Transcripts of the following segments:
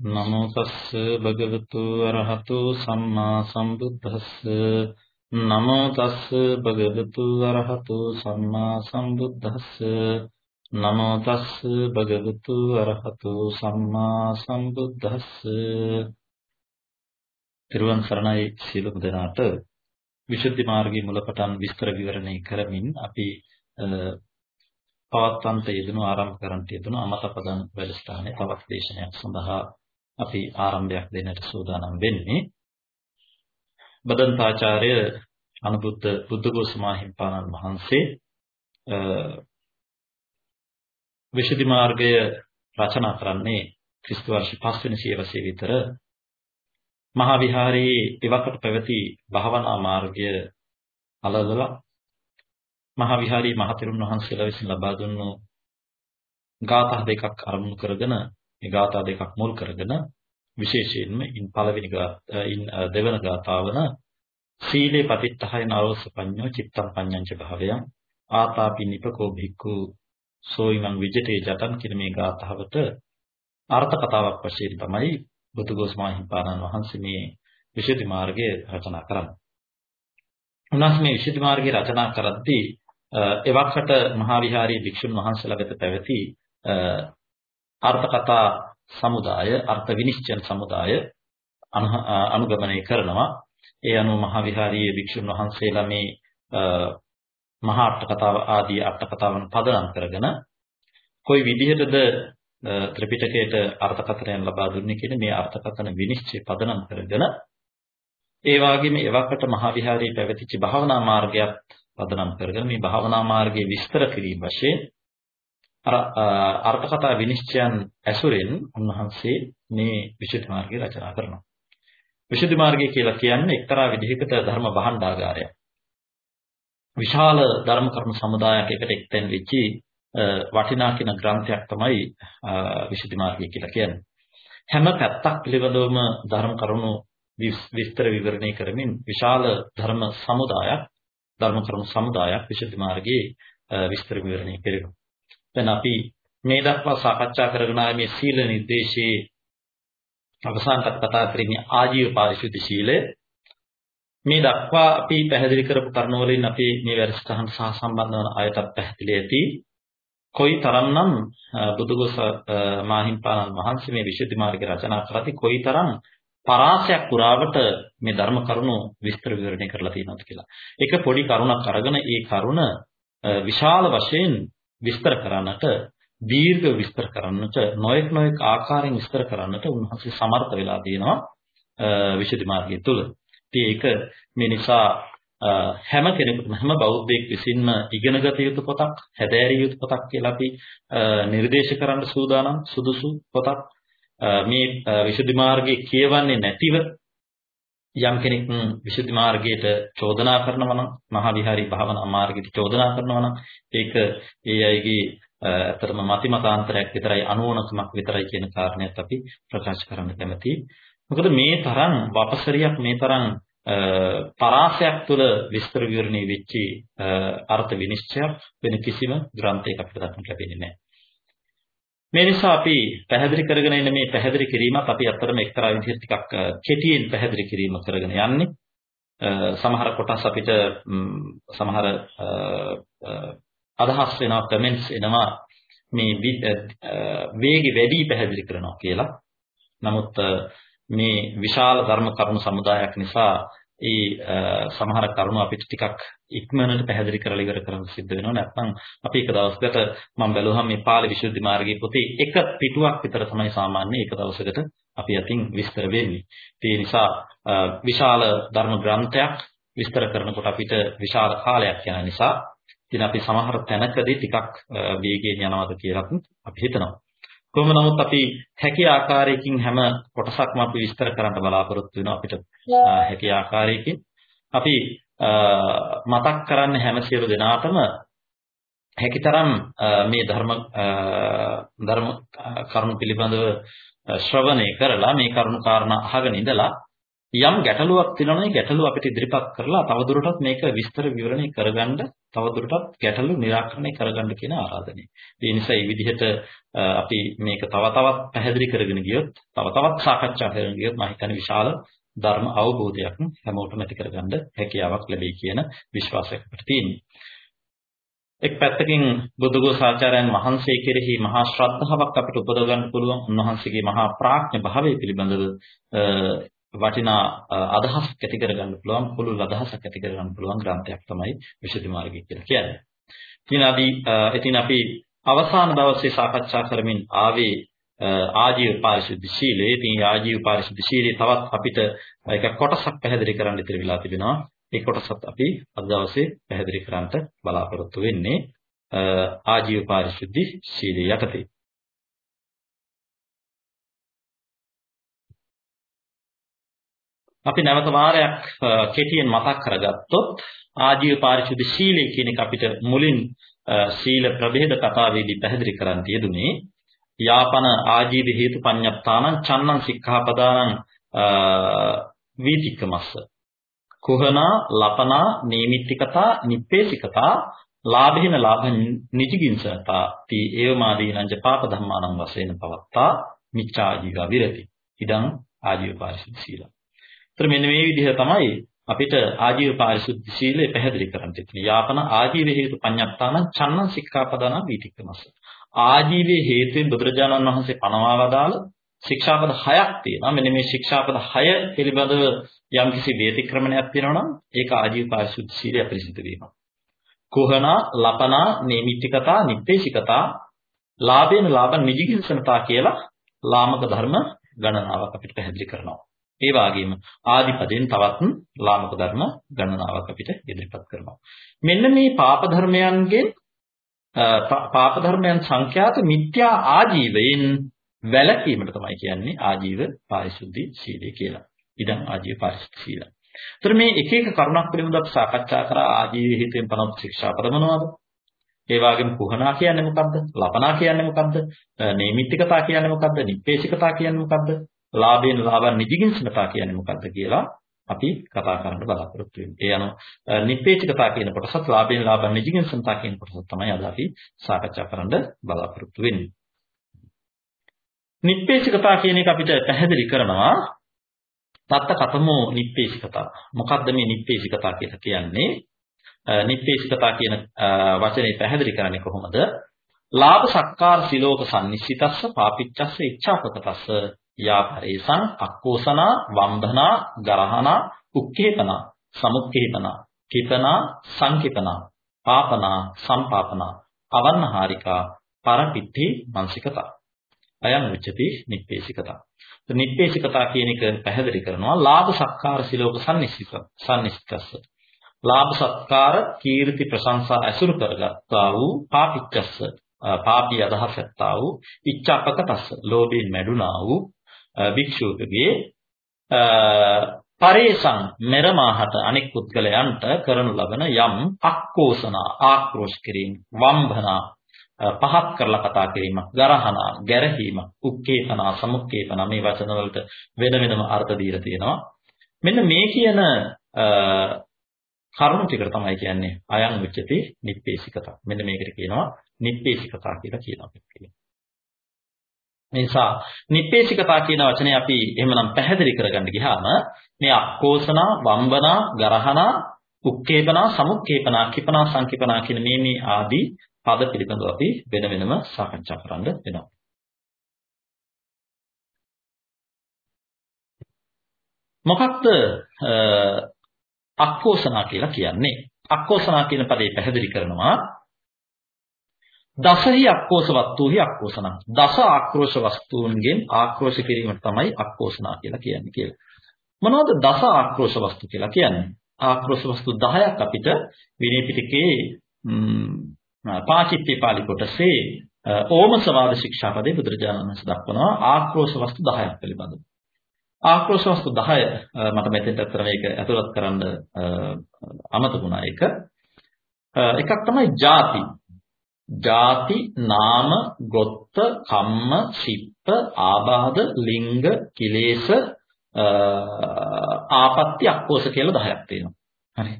නමෝ තස්ස භගවතු අරහතු සම්මා සම්බුද්දස්ස. නමෝ තස්ස භගවතු අරහතු සම්මා සම්බුද්දස්ස. නමෝ තස්ස භගවතු අරහතු සම්මා සම්බුද්දස්ස. තිරුවන් සරණයි සියලුම දෙනාට. විසුද්ධි මාර්ගයේ මුලපටන් විස්තර විවරණය කරමින් අපි පවත්වන්ට යෙදුණු ආරම්භ කරන්නට යෙදුණු අමතපදන් වැඩසටහනේ තවත් දේශනයක් සඳහා අපි ආරම්භයක් දෙන්නට සූදානම් වෙන්නේ. බදන්තාචාර්ය අනුබුද්ධ බුද්ධඝෝෂ මාහිම්පාණන් වහන්සේ විශුද්ධි මාර්ගය රචනා කරන්නේ ක්‍රිස්තු වර්ෂ 5 වෙනි සියවසේ විතර. මහා විහාරයේ එවකට පැවති භාවනා මාර්ගය අලලලා මහා විහාරී මහතෙරුන් වහන්සේලා විසින් ලබා දුන්නු ගාථා දෙකක් අරමුණු කරගෙන මේ ගාථා දෙකක් මුල් කරගෙන විශේෂයෙන්ම ඉන් පළවෙනි ඉන් දෙවන ගාථාවන සීලේ පතිත්තහය නරෝස පඤ්ඤෝ චිත්තම් පඤ්ඤංච භාවයං ආතාපි නිපකෝ භික්ඛු සෝයිමං විජිතේ ජතන් කියන මේ ගාථාවට අර්ථ කතාවක් වශයෙන් තමයි බුදුගෝස් මාහිම්පාණන් වහන්සේ මේ විශේෂ මාර්ගය රචනා කරන්නේ. උන්වහන්සේ මේ විශේෂ මාර්ගය රචනා කරද්දී එවකට මහා විහාරයේ භික්ෂුන් වහන්සේලා වෙත පැවති අර්ථ කතා සමුදාය අර්ථ විනිශ්චයන සමුදාය අනුගමනය කරනවා. ඒ අනුව මහා විහාරයේ භික්ෂුන් වහන්සේලා මේ මහා අට කතාව ආදී අට කතාවන් පදනම් කරගෙන කොයි විදිහටද ත්‍රිපිටකයට අර්ථකථනයන් ලබා දුන්නේ කියන මේ අර්ථකථන විනිශ්චය පදනම් කරගෙන ඒ වගේම එවකට මහා විහාරයේ පැවතිච්ච භාවනා මාර්ගයත් පදනම් කරගෙන මේ භාවනා මාර්ගයේ විස්තර කිරීම වශයෙන් අර අර්ථකථා විනිශ්චයන් ඇසුරෙන් උන්වහන්සේ මේ විශුද්ධි මාර්ගය රචනා කරනවා. විශුද්ධි මාර්ගය කියලා කියන්නේ එක්තරා විදිහකට ධර්ම භාණ්ඩාගාරයක්. විශාල ධර්ම කරුණු සමුදායක් එකට එක්තෙන් වෙච්චි වටිනා කියන ග්‍රන්ථයක් තමයි විශුද්ධි මාර්ගය කියලා කියන්නේ. හැම පැත්තක් පිළිබඳවම ධර්ම කරුණු විස්තර විවරණය කරමින් විශාල ධර්ම සමුදායක් ධර්ම කරුණු සමුදායක් විශුද්ධි මාර්ගයේ විස්තර විවරණය කෙරෙනවා. දැන් අපි මේ දක්වා සාකච්ඡා කරගෙන ආ මේ සීල නිර්දේශයේ අවසාන කතා කරන්නේ ආජීව පාරිශුද්ධ සීලය. මේ දක්වා අපි පැහැදිලි කරපු කරුණු වලින් අපි මේ වැඩසටහන සහ සම්බන්ධ වන අයටත් පැහැදිලි ඇති. කොයි තරම්නම් බුදුගොස මාහිම්පාණන් වහන්සේ මේ විශේෂ මාර්ගය රචනා කරති කොයි තරම් පරාසයක් පුරාවට මේ ධර්ම කරුණු විස්තර විවරණය කරලා තියෙනවද කියලා. ඒක පොඩි කරුණක් අරගෙන ඒ කරුණ විශාල වශයෙන් විස්තර කරන්නට දීර්ඝ විස්තර කරන්නට නොයෙක් නොයෙක් ආකාරයෙන් විස්තර කරන්නට උන්වහන්සේ සමර්ථ වෙලා තියෙනවා විශේෂ මාර්ගය තුල. ඉතින් ඒක මේ නිසා හැම කෙනෙකුටම හැම බෞද්ධයෙක් විසින්ම ඉගෙනගත යුතු පොතක්, හැදෑරිය යුතු පොතක් කියලා අපි නිර්දේශ කරන්න සූදානම් සුදුසු පොතක්. මේ විශුද්ධි මාර්ගයේ කියවන්නේ නැතිව යම් කෙනෙක් විසුද්ධි මාර්ගයට චෝදනා කරනවා නම් මහා විහාරී භාවනා මාර්ගයට චෝදනා කරනවා නම් ඒක ඒ අයගේ අතරම මති මතාන්තරයක් විතරයි අනුවණකමක් විතරයි කියන කාරණයක් අපි ප්‍රකාශ කරන්න කැමතියි. මොකද මේ තරම් වපසරියක් මේ තරම් පරාසයක් තුළ විස්තර විවරණේ වෙච්ච අර්ථ විනිශ්චයක් වෙන කිසිම ග්‍රන්ථයක අපිට දක්නට ලැබෙන්නේ නැහැ. මේ නිසා අපි පැහැදිලි කරගෙන ඉන්න මේ පැහැදිලි කිරීමත් අපි අත්‍තරම එක්තරා විදිහට ටිකක් කෙටියෙන් පැහැදිලි කිරීම කරගෙන යන්නේ. සමහර කොටස් අපිට සමහර අදහස් වෙනවා කමෙන්ට්ස් එනවා මේ වේගي වැඩි පැහැදිලි කරනවා කියලා. නමුත් මේ විශාල ධර්ම කරුණු සමුදායක් නිසා ඒ සමහර කරුණු අපිට ටිකක් ඉක්මනට පැහැදිලි කරලා ඉවර කරන්න සිද්ධ වෙනවා. නැත්නම් අපි එක දවසකට මම බැලුවහම මේ පාළි විසුද්ධි මාර්ගයේ පොතේ එක පිටුවක් විතර තමයි සාමාන්‍ය එක දවසකට අපි අතින් විස්තර වෙන්නේ. ඒ නිසා විශාල ධර්ම ග්‍රන්ථයක් විස්තර කරනකොට අපිට විශාල කාලයක් යන නිසා ඉතින් අපි සමහර තැනකදී ටිකක් වේගයෙන් යනවාද කියලා අපි හිතනවා. කොහොම නමුත් අපි හැකි ආකාරයකින් හැම කොටසක්ම අපි විස්තර කරන්න බලාපොරොත්තු වෙනවා අපිට හැකි ආකාරයකින්. අපි මතක් කරන්න හැම සියලු දෙනාටම හැකිතරම් මේ ධර්ම ධර්ම කරුණු පිළිබඳව ශ්‍රවණය කරලා මේ කරුණු කාරණා අහගෙන ඉඳලා යම් ගැටලුවක් තියෙනවා නම් ගැටලුව අපිට ඉදිරිපත් කරලා තවදුරටත් මේක විස්තර විවරණය කරගන්න තවදුරටත් ගැටලු निराකරණය කරගන්න කියන ආරාධනය. ඒ නිසා මේ විදිහට අපි මේක තව තවත් පැහැදිලි කරගෙන ගියොත් තව තවත් සාකච්ඡා කරගෙන ගියොත් මම හිතන්නේ විශාල ධර්ම අවබෝධයක් හැමෝටම ඇති කරගන්න හැකියාවක් ලැබෙයි කියන විශ්වාසයක් අපිට තියෙනවා. එක් පැත්තකින් බුදුගෝසාචාර්යයන් වහන්සේ කෙරෙහි මහා ශ්‍රද්ධාවක් අපිට උපදව ගන්න පුළුවන්. උන්වහන්සේගේ මහා ප්‍රඥා භාවය පිළිබඳව වටිනා අදහසක් ඇති කරගන්න පුළුවන් පුළුල් අදහසක් ඇති කරගන්න පුළුවන් ග්‍රන්ථයක් තමයි විශේෂ මාර්ගය කියලා කියන්නේ. ඉතින් අපි ඉතින් අපි අවසාන දවසේ සාකච්ඡා කරමින් ආවේ ආජීව පාරිශුද්ධ ශීලය. ඉතින් ආජීව පාරිශුද්ධ ශීලයේ තවත් අපිට එක කොටසක් පැහැදිලි කරන්න ඉතිරි වෙලා තිබෙනවා. ඒ කොටසත් අපි අද දවසේ පැහැදිලි කරන්නට බලාපොරොත්තු වෙන්නේ ආජීව පාරිශුද්ධ ශීලය යටතේ. අපි නැවත වාරයක් කෙටියෙන් මතක් කරගත්තොත් ආජීව පාරිශුද්ධ ශීලය කියන එක අපිට මුලින් සීල ප්‍රභේද කතාවේදී පැහැදිලි කරන්න යෙදුනේ යාපන ආජීව හේතු පඤ්ඤප්තානං චන්නං සික්ඛාපදානං වීතික්කමස්ස. කුහනා ලපනා නීමිත්තිකතා නිප්පේසිකතා ලාභේන ලාභ නිජිගින්සතා තී ඒවමාදීනං පාප ධම්මානං වශයෙන් පවත්තා මිච්ඡා ජීව විරති. ඉදං ආජීව පාරිශුද්ධ සීලං ඒතර මෙන්න මේ විදිහ තමයි අපිට ආජීව පාරිශුද්ධ සීලය පැහැදිලි කරන්න තියෙන්නේ. යාපන ආජීව හේතු පඤ්ඤත්තාන චන්නං සික්ඛාපදාන වීතික්කමස්ස. ආජීවයේ හේතුවෙන් බුදුරජාණන් වහන්සේ පනවා වදාළ ශික්ෂාපද 6ක් තියෙනවා. මෙන්න මේ ශික්ෂාපද 6 පිළිබඳව යම්කිසි වේතික්‍රමණයක් තියෙනවා නම් ඒක ආජීව පාරිශුද්ධ සීලය පිළිසිත වීම. කුහනා, ලපනා, නේමිත්‍තිකතා, නිප්පේශිකතා, ලාභේන ලාභ නිජිකින්සනතා කියලා ලාමක ධර්ම ගණනාවක් අපිට පැහැදිලි කරනවා. ඒ වගේම ආදිපදයෙන් තවත් ලාමක ධර්ම ගණනාවක් අපිට ඉදිරිපත් කරනවා. මෙන්න මේ පාප ධර්මයන්ගෙන් පාප ධර්මයන් සංඛ්‍යාත මිත්‍යා ආජීවයෙන් වැළකීමට තමයි කියන්නේ ආජීව පාරිශුද්ධි සීලය කියලා. ඉදන් ආජීව පාරිශුද්ධි සීල. ඒතර මේ එක එක කරුණක් පිළිබඳව සාකච්ඡා කරා ආජීව හේතුවෙන් පනවන ශික්ෂාපද මොනවද? ඒ වගේම කුහනා කියන්නේ මොකද්ද? ලපනා කියන්නේ මොකද්ද? නේමිත්තිකතා කියන්නේ මොකද්ද? නිප්පේශිකතා කියන්නේ මොකද්ද? ලාභයෙන් ලාභ නිදිගින්සනතා කියන්නේ මොකද්ද කියලා අපි කතා කරන්න බලාපොරොත්තු වෙන්නේ. ඒ අනුව නිප්පේචිකතා කියන කොටසත් ලාභයෙන් ලාභ නිදිගින්සනතා කියන කොටසත් තමයි අද අපි සාකච්ඡා කරන්න බලාපොරොත්තු වෙන්නේ. නිප්පේචිකතා කියන එක අපිට පැහැදිලි කරනවා තත්ත කතමෝ නිප්පේචිකතා. මොකද්ද මේ නිප්පේචිකතා කියලා කියන්නේ? නිප්පේචිකතා කියන වචනේ පැහැදිලි කරන්නේ කොහොමද? ලාභ සක්කාර සිලෝක සම්නිශ්චිතස්ස පාපිච්චස්ස ඉච්ඡාපකතස්ස යාපරේසං අක්කෝසනා වම්බනා ගරහනා උක්කේපනා සමුක්කේපනා කිපනා සංකිපනා පාපනා සම්පාපනා අවන්නහාරිකා පරපිට්ඨි මානසිකතා. අයං උච්චති නිප්පේසිකතා. නිප්පේසිකතා කියන එක පැහැදිලි කරනවා ලාභ සක්කාර සිලෝක සම්නිස්සික සම්නිස්කස්ස ලාභ සත්කාර කීර්ති ප්‍රශංසා ඇසුරු කරගත්තා වූ පාපිච්චස්ස පාපී අදහසත්තා වූ ඉච්ඡාපකතස්ස ලෝභයෙන් මැඩුනා වූ භික්ෂුවකගේ පරේසං මෙරමාහට අනෙක් පුද්ගලයන්ට කරනු ලබන යම් අක්කෝසනා ආක්‍රෝෂ කිරීම වම්භනා පහත් කරලා කතා කිරීම ගරහනා ගැරහීම උක්කේතනා සමුක්කේතනා මේ වචන වලට වෙන වෙනම අර්ථ දීලා තියෙනවා. මෙන්න මේ කියන කරුණු ටිකට තමයි කියන්නේ අයං උච්චති නිප්පේසිකතා මෙන්න මේකට කියනවා නිප්පේසිකතා කියලා කියනවා. නිසා නිප්පේශිකතා කියන වචනේ අපි එහෙමනම් පැහැදිලි කරගන්න ගියාම මේ අක්කෝසනා, වම්බනා, ගරහනා, උක්කේපනා, සමුක්කේපනා, කිපනා, සංකිපනා කියන මේ මේ ආදී පද පිළිබඳව අපි වෙන වෙනම සාකච්ඡා කරන්න වෙනවා. මොකක්ද අක්කෝසනා කියලා කියන්නේ? අක්කෝසනා කියන පදේ පැහැදිලි කරනවා දසහි අක්කෝෂ වස්තුහි අක්කෝෂණ. දස ආක්‍රෝෂ වස්තුන්ගෙන් ආක්‍රෝෂ කිරීමට තමයි අක්කෝෂණා කියලා කියන්නේ කියලා. මොනවද දස ආක්‍රෝෂ වස්තු කියලා කියන්නේ? ආක්‍රෝෂ වස්තු 10ක් අපිට විනය පිටකේ පාචිත්‍ය පාළි කොටසේ ඕමසවාද ශික්ෂාපදේ බුදුරජාණන් වහන්සේ දක්වනවා ආක්‍රෝෂ වස්තු 10ක් පිළිබඳව. ආක්‍රෝෂ වස්තු 10 මට මෙතෙන්ට අතර මේක ඇතුළත් කරන්න අමතකුණා එක. එකක් තමයි ಜಾති. ಜಾති නාම ගොත්ත කම්ම සිප්ප ආබාධ ලිංග කිලේශ ආපත්‍ය අක්කෝෂ කියලා 10ක් තියෙනවා. හරි.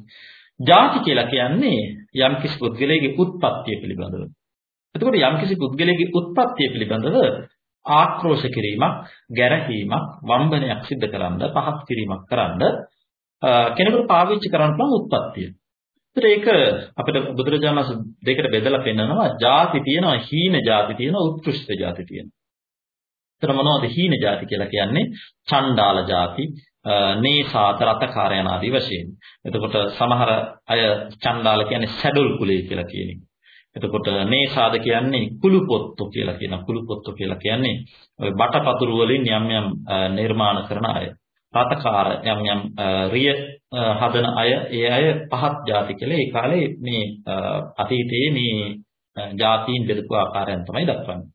ಜಾති කියලා කියන්නේ යම්කිසි පුද්ගලයෙකුගේ උත්පත්තිය පිළිබඳව. එතකොට යම්කිසි පුද්ගලයෙකුගේ උත්පත්තිය පිළිබඳව ආක්‍රෝෂ කිරීමක්, ගැරහීමක්, වම්බනයක් සිදු කරන්න, පහත් කිරීමක් කරන්න කෙනෙකුට පාවිච්චි කරන්න පුළුවන් උත්පත්තිය. ඒක අපිට බුදුරජාණන් වහන්සේ දෙකට බෙදලා පෙන්නනවා. ಜಾති තියෙනවා, හීන ಜಾති තියෙනවා, උත්කෘෂ්ඨ ಜಾති තියෙනවා. එතන මොනවද හීන ಜಾති කියලා කියන්නේ? ඡණ්ඩාල ಜಾති, නේසාත රතකාරයන ආදී වශයෙන්. එතකොට සමහර අය ඡණ්ඩාල කියන්නේ සැඩොල් කුලය කියලා කියන එතකොට නේසාද කියන්නේ කුළුපොත්තු කියලා කියන කුළුපොත්තු කියලා කියන්නේ ඔය බටපතුරු වලින් යම් යම් නිර්මාණ කරන අය. රතකාර යම් යම් රිය හදන අය ඒ අය පහත් ಜಾති කියලා ඒ කාලේ මේ අතීතයේ මේ ಜಾතීන් බෙදපු ආකාරයන් තමයි දක්වන්නේ.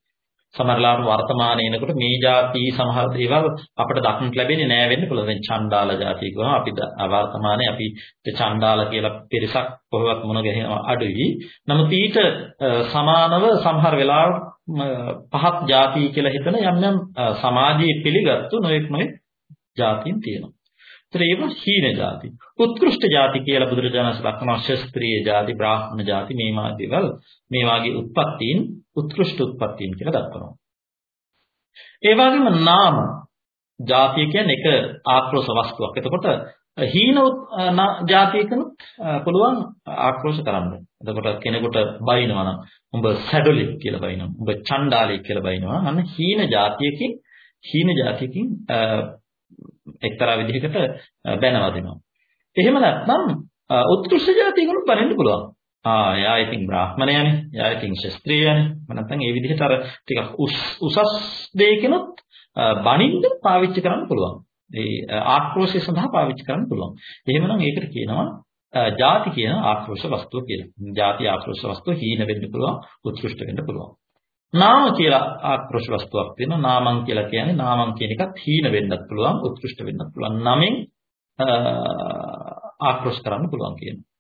සමහරලාට වර්තමානයේ එනකොට මේ ಜಾති සමහර දේවල් අපිට දක්නට ලැබෙන්නේ නැහැ වෙන්න පුළුවන්. දැන් චණ්ඩාල ಜಾතිය කියනවා අපි වර්තමානයේ අපි චණ්ඩාල කියලා පිරිසක් කොහොමවත් මොන ගහනවා අඩුයි. නමුත් ඊට සමානව සමහර වෙලාවට පහත් ಜಾති කියලා හිතන යම් යම් සමාජයේ පිළිගත්තු නොඑක් නොඑක් જાතින් තියෙනවා. ඒතර ඒවා හීන જાති. උත්කෘෂ්ඨ જાති කියලා බුදුරජාණන් ලක්ෂණ ශස්ත්‍රීය જાති, බ්‍රාහ්මණ જાති මේ මාදේවල් මේ වාගේ උත්පත්තීන් උත්කෘෂ්ඨ උත්පත්තීන් කියලා දක්වනවා. ඒ වගේම නාම જાතිය කියන්නේ එක ආක්‍රෝෂ වස්තුවක්. එතකොට හීන જાතියකනොත් පුළුවන් ආක්‍රෝෂ කරන්න. එතකොට කෙනෙකුට බයිනවා නම් උඹ සැඩොලි කියලා බයිනවා. උඹ චණ්ඩාලි කියලා බයිනවා. අන්න හීන જાතියකින් හීන જાතියකින් එක්තරා විදිහකට බැනවා දෙනවා. එහෙම නැත්නම් උත්කෘෂ්ඨ જાති ඒගොල්ලෝ බලන්න පුළුවන්. ආ යා ඉතින් බ්‍රාහ්මණයනේ යා ඉතින් ශස්ත්‍රීයනේ මනතන් ඒ විදිහට අර ටිකක් උස් උසස් දෙයකිනුත් බණින්ද පාවිච්චි කරන්න පුළුවන්. ඒ ආක්‍රෝෂය සඳහා පාවිච්චි කරන්න පුළුවන්. එහෙමනම් ඒකට කියනවා ಜಾති කියන ආක්‍රෝෂ වස්තුව කියලා. ಜಾති ආක්‍රෝෂ වස්තුව හීන වෙන්න පුළුවන්, උත්කෘෂ්ඨ වෙන්න පුළුවන්. නාම කියලා ආක්‍රෝෂ වස්තුවක් තියෙනවා. නාමං කියලා කියන්නේ නාමං කියන එකත් හීන වෙන්නත් පුළුවන්, උත්කෘෂ්ඨ වෙන්නත් පුළුවන්. නමෙන් ආක්‍රෝෂ කරන්න පුළුවන් කියනවා.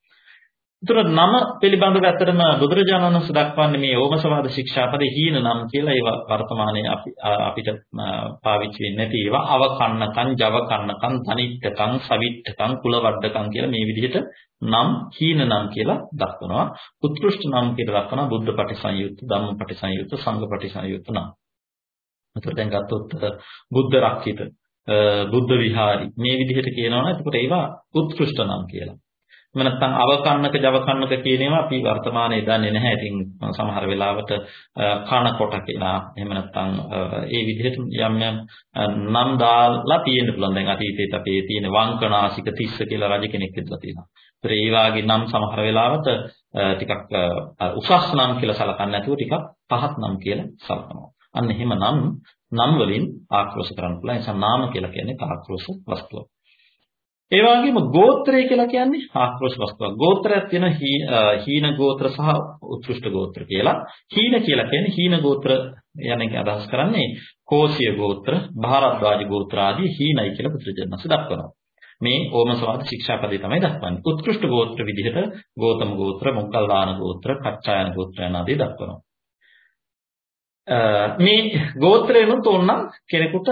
ඒතර නම පිළිබඳව ඇත්තටම බුදුරජාණන් වහන්සේ දක්වන්නේ මේ ඕමසවාද ශික්ෂාපදේ හීන නම් කියලා ඒවා වර්තමානයේ අපි අපිට පාවිච්චි වෙන්නේ නැති ඒවා අවකන්නකම් ජවකන්නකම් තනිත්තකම් සවිත්තකම් කුලවඩකම් කියලා මේ විදිහට නම් හීන නම් කියලා දක්වනවා උත්කෘෂ්ඨ නම් කියලා දක්වනවා බුද්ධ පටිසංයුත්ත ධම්ම පටිසංයුත්ත සංඝ පටිසංයුත්ත නම්. එතකොට දැන් ගත්තොත් බුද්ධ රක්කිත බුද්ධ විහාරි මේ විදිහට කියනවනේ එතකොට ඒවා උත්කෘෂ්ඨ නම් කියලා. එහෙම නැත්නම් අවකන්නක ජවකන්නක කියන ඒවා අපි වර්තමානයේ දන්නේ නැහැ. ඉතින් සමහර වෙලාවට කන කොට කියලා එහෙම නැත්නම් ඒ විදිහට යම් යම් නම් දාලා තියෙන්න පුළුවන්. දැන් අතීතයේත් අපේ තියෙන වංකනාසික තිස්ස කියලා රජ කෙනෙක් ඉඳලා තියෙනවා. ඒතර ඒ වාගේ නම් සමහර වෙලාවට ටිකක් උසස් නම් කියලා සලකන්නේ නැතුව ටිකක් පහත් නම් කියලා සලකනවා. අන්න එහෙම නම් නම් වලින් ආක්‍රෝෂ කරන්න පුළුවන්. ඒ නිසා නාම කියලා කියන්නේ ආක්‍රෝෂ වස්තුවක්. ඒ වගේම ගෝත්‍රය කියලා කියන්නේ ආක්‍රෝෂ වස්තුවක්. ගෝත්‍රයක් තියෙන හීන ගෝත්‍ර සහ උත්කෘෂ්ඨ ගෝත්‍ර කියලා. හීන කියලා කියන්නේ හීන ගෝත්‍ර යන එක අදහස් කරන්නේ කෝසිය ගෝත්‍ර, භාරද්වාජ ගෝත්‍ර ආදී හීනයි කියලා පුත්‍රජනස දක්වනවා. මේ ඕමසවාද ශික්ෂාපදේ තමයි දක්වන්නේ. උත්කෘෂ්ඨ ගෝත්‍ර විදිහට ගෝතම ගෝත්‍ර, මොග්ගල්ලාන ගෝත්‍ර, කච්චායන ගෝත්‍ර යන ආදී දක්වනවා. මේ ගෝත්‍රේනොත් ඕනනම් කෙනෙකුට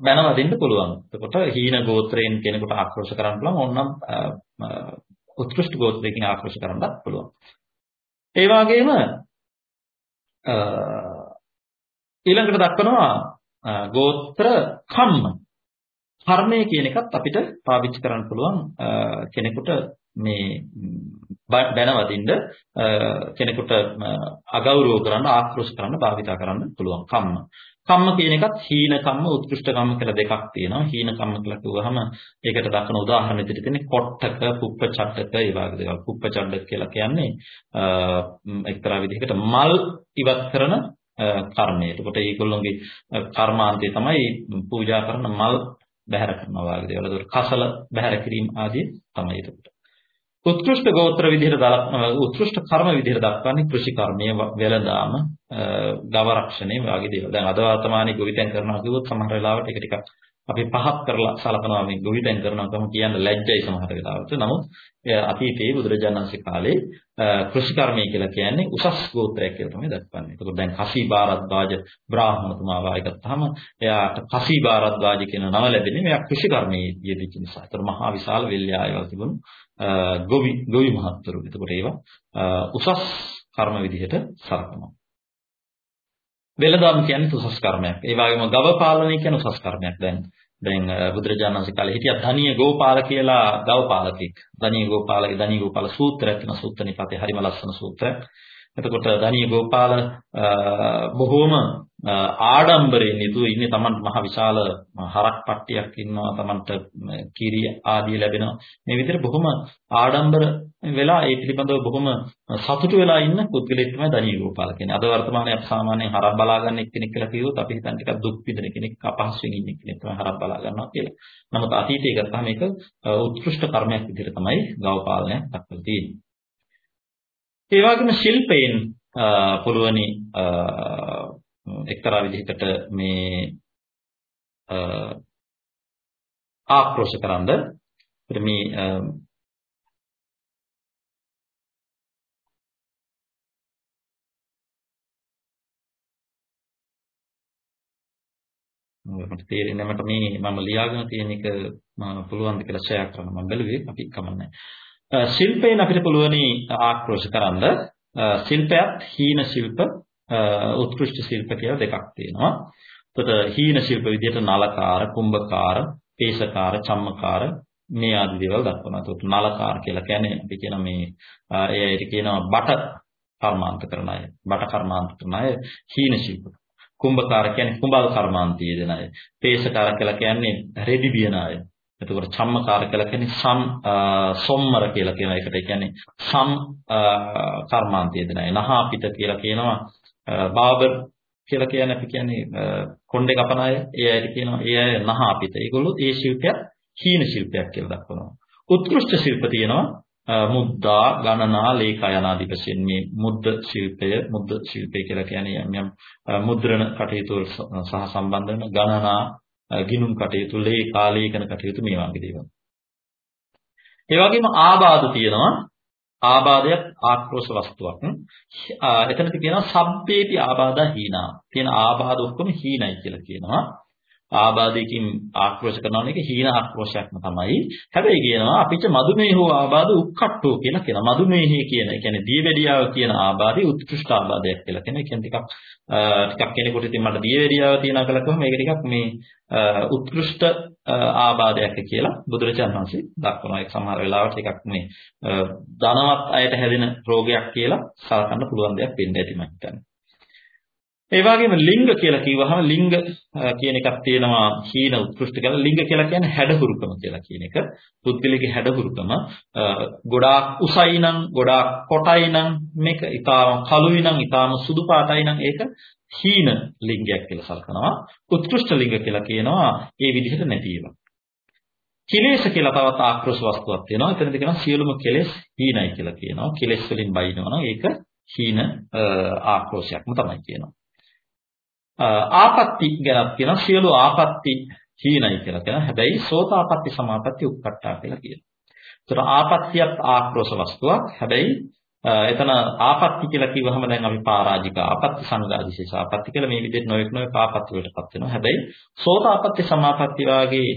බැනවදින්න පුළුවන්. එතකොට හීන ගෝත්‍රයෙන් කෙනෙකුට ආක්‍රෝෂ කරන්න පුළුවන්. ඕනනම් උත්කෘෂ්ඨ ගෝත්‍රයකින් ආක්‍රෝෂ කරන්නත් පුළුවන්. ඒ වගේම ඊළඟට දක්වනවා ගෝත්‍ර කම්ම. කර්මය කියන එකත් අපිට පාවිච්චි කරන්න පුළුවන් කෙනෙකුට මේ බැනවදින්න කෙනෙකුට අගෞරව කරන්න ආක්‍රෝෂ කරන්න භාවිතා කරන්න පුළුවන් කම්ම. කම්ම කියන එකත් හීන කම්ම උත්කෘෂ්ඨ කම්ම කියලා දෙකක් තියෙනවා. හීන කම්ම කියලා කිව්වහම ඒකට දක්වන උදාහරණ විදිහට තියෙන්නේ කොට්ටක, පුප්ප චඩක ඒ වගේ දේවල්. පුප්ප චඩක කියලා කියන්නේ එක්තරා විදිහකට මල් ඉවත් කරන කර්මය. එතකොට ඒගොල්ලෝගේ කර්මාන්තය තමයි පූජා කරන මල් බැහැර කරනවා වගේ දේවල්. ඒකට කසල බැහැර කිරීම ආදී තමයි එතකොට. උත්කෘෂ්ඨ ගෝත්‍ර විදිහට උත්කෘෂ්ඨ කර්ම විදිහට දක්වන්නේ කෘෂි කර්මය, වෙළඳාම, ගව රක්ෂණය වගේ දේවල්. දැන් අද වර්තමානයේ ගොවිතැන් කරනවා කිව්වොත් සමහර වෙලාවට ඒක ටිකක් අපි පහත් කරලා සලකනවා මේ ගොවිතැන් කරනවා කොහොම කියන්න ලැජ්ජයි සමහර වෙලාවට. නමුත් අතීතයේ බුදුරජාණන්සේ කාලේ කෘෂිකර්මය කියලා කියන්නේ උසස් ගෝත්‍රයක් කියලා තමයි දක්වන්නේ. ඒකෝ දැන් කසී භාරද්වාජ බ්‍රාහ්මණතුමා වායි ගත්තාම එයාට කසී භාරද්වාජ කියන නම ලැබෙන්නේ මෙයා කෘෂිකර්මයේ යෙදිච්ච නිසා. ඒතර මහා විශාල වෙල්යායවල් තිබුණු ගොවි ගොවි මහත්තුරු. එතකොට ඒවා උසස් කර්ම විදිහට සලකනවා. වෙලදාම් කියන්නේ උසස් කර්මයක්. ඒ වගේම ගව පාලනය කියන්නේ උසස් කර්මයක්. දැන් දැන් බුදුරජාණන් වහන්සේ කාලේ හිටියා ධනිය ගෝපාල කියලා ගව පාලකෙක්. ධනිය ගෝපාලගේ ධනිය ගෝපාල සූත්‍රයක් තියෙන සූත්‍ර නිපාතේ හරිම ලස්සන සූත්‍රයක්. එතකොට ධනිය ගෝපාල බොහෝම ආඩම්බරයෙන් යුතුව ඉන්නේ Taman මහ විශාල හරක් පට්ටියක් ඉන්නවා Tamanට කිරි ආදී ලැබෙනවා මේ විදිහට බොහොම ආඩම්බර වෙලා ඒ පිළිබඳව බොහොම සතුටු වෙලා ඉන්න පුද්ගලෙක් තමයි ධනිය ගෝපාල කියන්නේ. අද වර්තමානයේ අපි සාමාන්‍යයෙන් හරක් බලා ගන්න එක්කෙනෙක් කියලා කිව්වොත් අපි හිතන්නේ ටිකක් දුක් විඳින කෙනෙක් අපහසුයෙන් ඉන්න කෙනෙක් තමයි හරක් බලා ගන්නවා කියලා. නමුත් අතීතයේ ගත්තාම මේක උත්කෘෂ්ඨ කර්මයක් විදිහට තමයි ගව පාලනය දක්වලා තියෙන්නේ. ඒ වගේම ශිල්පයෙන් පුළුවනි එක්තරා විදිහකට මේ ආක්‍රෝෂ කරන්ද මේ මට තේරෙන්නේ මට මේ මම ලියාගෙන තියෙන එක මම පුළුවන් ද කියලා ෂෙයා කරන්න මම බැලුවේ අපි කමන්නේ. ශිල්පයෙන් අපිට පුළුවනි ආක්‍රෝෂ කරන්න ශිල්පයත් හීන ශිල්ප උත්කෘෂ්ඨ ශිල්ප කියලා දෙකක් තියෙනවා. එතකොට හීන ශිල්ප විදිහට නලකාර, කුම්භකාර, පේශකාර, චම්මකාර මේ ආදී දේවල් දක්වනවා. එතකොට නලකාර කියලා කියන්නේ අපි කියන මේ ඒ අයට කියනවා බට කර්මාන්ත කරන අය. බට කර්මාන්ත කරන අය හීන ශිල්ප. කුම්භකාර කියන්නේ කුඹල් කර්මාන්තයේ දෙන අය. පේශකාර කියලා කියන්නේ රෙදි බියන අය. එතකොට චම්මකාර කියලා කියන්නේ සම් සොම්මර කියලා කියන එකට. ඒ කියන්නේ සම් කර්මාන්තයේ දෙන අය. නහාපිත කියලා කියනවා බාබර් කියලා කියන්නේ අපි කියන්නේ කොණ්ඩේ කපන අය. ඒ අයට කියනවා ඒ අය නහාපිත. ඒගොල්ලෝ ඒ ශිල්පයක් හීන ශිල්පයක් කියලා දක්වනවා. උත්කෘෂ්ඨ ශිල්ප තියෙනවා මුද්දා ගණනා ලේඛා යනාදී වශයෙන් මේ මුද්ද ශිල්පය මුද්ද ශිල්පය කියලා කියන්නේ යම් යම් මුද්‍රණ කටයුතු සහ සම්බන්ධ වෙන ගණනා ගිනුම් කටයුතු ලේඛා ලේඛන කටයුතු මේ වගේ දේවල්. ඒ වගේම ආබාධ තියෙනවා ආබාධයක් ආක්‍රෝෂ වස්තුවක්. එතනදී කියනවා සබ්බේති ආබාධා හීනා. කියන ආබාධ ඔක්කොම හීනයි කියලා කියනවා. ආබාධයකින් ආක්‍රෝෂ කරනවා එක හීන ආක්‍රෝෂයක්ම තමයි. හැබැයි කියනවා අපිට මදුමේහෝ ආබාධ උක්කට්ටෝ කියලා කියනවා. මදුමේහි කියන, ඒ කියන්නේ දියවැඩියාව කියන ආබාධය උත්කෘෂ්ඨ ආබාධයක් කියලා කියනවා. ඒ කියන්නේ ටිකක් ටිකක් කෙනෙකුට ඉතින් මට දියවැඩියාව තියනවා කියලා කිව්වම මේක ටිකක් මේ උත්කෘෂ්ඨ ආබාධයක් කියලා බුදුරජාණන් වහන්සේ දක්වනවා. ඒක සමහර වෙලාවට ටිකක් මේ ධනවත් අයට හැදෙන රෝගයක් කියලා සලකන්න පුළුවන් දෙයක් වෙන්න ඇති මම හිතන්නේ. ඒ වගේම ලිංග කියලා කිව්වහම ලිංග කියන එකක් තියෙනවා හීන උත්කෘෂ්ඨ කියලා. ලිංග කියලා කියන්නේ හැඩහුරුකම කියලා කියන එක. පුද්ගලගේ හැඩහුරුකම ගොඩාක් උසයි නම්, ගොඩාක් කොටයි නම්, මේක ඊටාම කළුයි නම්, ඊටාම සුදු පාටයි නම් ඒක හීන ලිංගයක් කියලා සලකනවා. උත්කෘෂ්ඨ ලිංග කියලා කියනවා ඒ විදිහට නැති ඒවා. කෙලෙස් කියලා තවත් ආක්‍රෝෂ වස්තුවක් තියෙනවා. එතනදී කියනවා සියලුම කෙලෙස් හීනයි කියලා කියනවා. කෙලෙස් වලින් බයිනවා නම් ඒක හීන ආක්‍රෝෂයක්ම තමයි කියනවා. ආපත්‍ති ගැනත් කියනවා සියලු ආපත්‍ති හීනයි කියලා කියනවා. හැබැයි සෝතාපට්ටි සමාපatti උක්කට්ටා කියලා කියනවා. ඒතර ආපත්‍තියත් ආක්‍රෝෂ වස්තුවක්. හැබැයි එතන ආපත්‍ති කියලා කිව්වහම දැන් අපි පරාජික ආපත්‍ති සංගාදිශේෂ ආපත්‍ති කියලා මේ විදිහට නොයෙක් නොයෙක් ආපත්‍ති වලටපත් වෙනවා. හැබැයි සෝතාපට්ටි සමාපatti වාගේ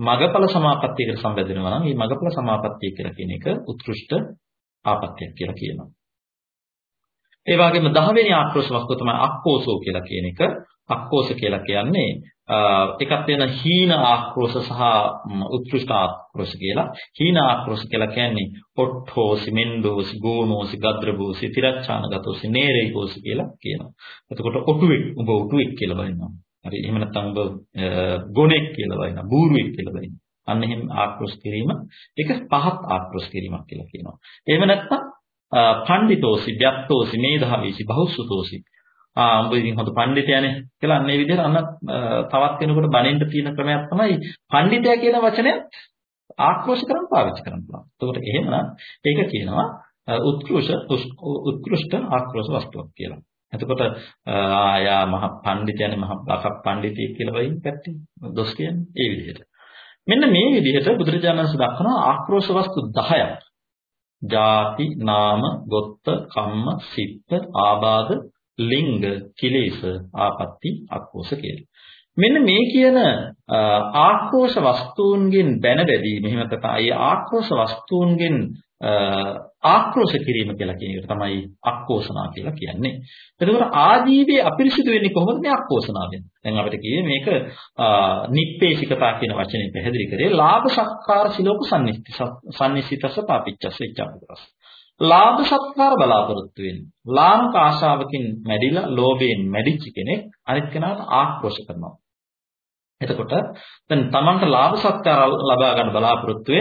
මගඵල සමාපත්තියකට සම්බන්ධ වෙනවා නම් මේ මගඵල සමාපත්තිය කියලා කියන එක උත්කෘෂ්ඨ ආපත්‍තියක් කියලා කියනවා. ඒ වගේම 10 වෙනි ආක්‍රෝෂ වස්තුව තමයි අක්කෝසෝ කියලා කියන එක. අක්කෝස කියලා කියන්නේ එකක් වෙන හීන ආක්‍රෝෂ සහ උත්කෘෂ්ඨ ආක්‍රෝෂ කියලා. හීන ආක්‍රෝෂ කියලා කියන්නේ ඔට්ඨෝසි, මෙන්ඩෝසි, ගෝනෝසි, ගද්‍රබෝසි, තිරච්ඡානගතෝසි, නේරේකෝසි කියලා කියනවා. එතකොට ඔටුවෙක් උඹ ඔටුවෙක් කියලා බලනවා. හරි එහෙම නැත්නම් උඹ ගොනෙක් කියලා බලනවා. බූරුවෙක් කියලා බලනවා. අන්න එහෙම ආක්‍රෝෂ කිරීම ඒක පහත් ආක්‍රෝෂ කිරීමක් කියලා කියනවා. එහෙම නැත්නම් පණ්ඩිතෝසි, ව්‍යක්තෝසි, මේධාවීසි, බහුසුතෝසි. ආ උඹ ඉතින් හොඳ පඬිතයානේ කියලා අන්න ඒ විදිහට අන්න තවත් කෙනෙකුට බණෙන්න තියෙන ක්‍රමයක් තමයි පඬිතයා කියන වචනය ආක්‍රෝෂ කරන් පාවිච්චි කරන්න පුළුවන්. එතකොට එහෙමනම් ඒක කියනවා උත්කෘෂ උත්කෘෂ්ඨ ආක්‍රෝෂ වස්තුවක් කියලා. එතකොට ආයා මහ පඬිතයන් මහ බක පඬිතිය කියලා වයින් පැත්තේ දොස් කියන්නේ ඒ විදිහට. මෙන්න මේ විදිහට බුදුරජාණන් වහන්සේ දක්වනවා ආක්‍රෝෂ වස්තු 10ක්. ಜಾති, නාම, ගොත්ත, කම්ම, සිත්ත, ආබාධ, ලිංග, කිලේශ, ආපත්‍ති, අක්කෝෂ කියලා. මෙන්න මේ කියන ආක්‍රෝෂ වස්තුන්ගෙන් බැන බැදීම එහෙම නැත්නම් ඒ ආක්‍රෝෂ වස්තුන්ගෙන් ආක්‍රෝෂ කිරීම කියලා කියන එක තමයි අක්කෝෂණා කියලා කියන්නේ. එතකොට ආජීවයේ අපිරිසිදු වෙන්නේ කොහොමද මේ අක්කෝෂණාවෙන්? දැන් අපිට කියේ මේක නිප්පේශිකතා කියන වචනේ පැහැදිලි කරේ ලාභ සත්කාර සිලෝක සම්නිස්ති සම්නිසිතස පාපිච්චස ඉච්ඡාපදරස. ලාභ සත්කාර බලාපොරොත්තු වෙන්නේ. ලාමක ආශාවකින් මැඩිලා ලෝභයෙන් මැඩිච්ච කෙනෙක් අනිත් කෙනාට ආක්‍රෝෂ කරනවා. එතකොට දැන් Tamanට ලාභ සත්කාර ලබා ගන්න බලාපොරොත්තු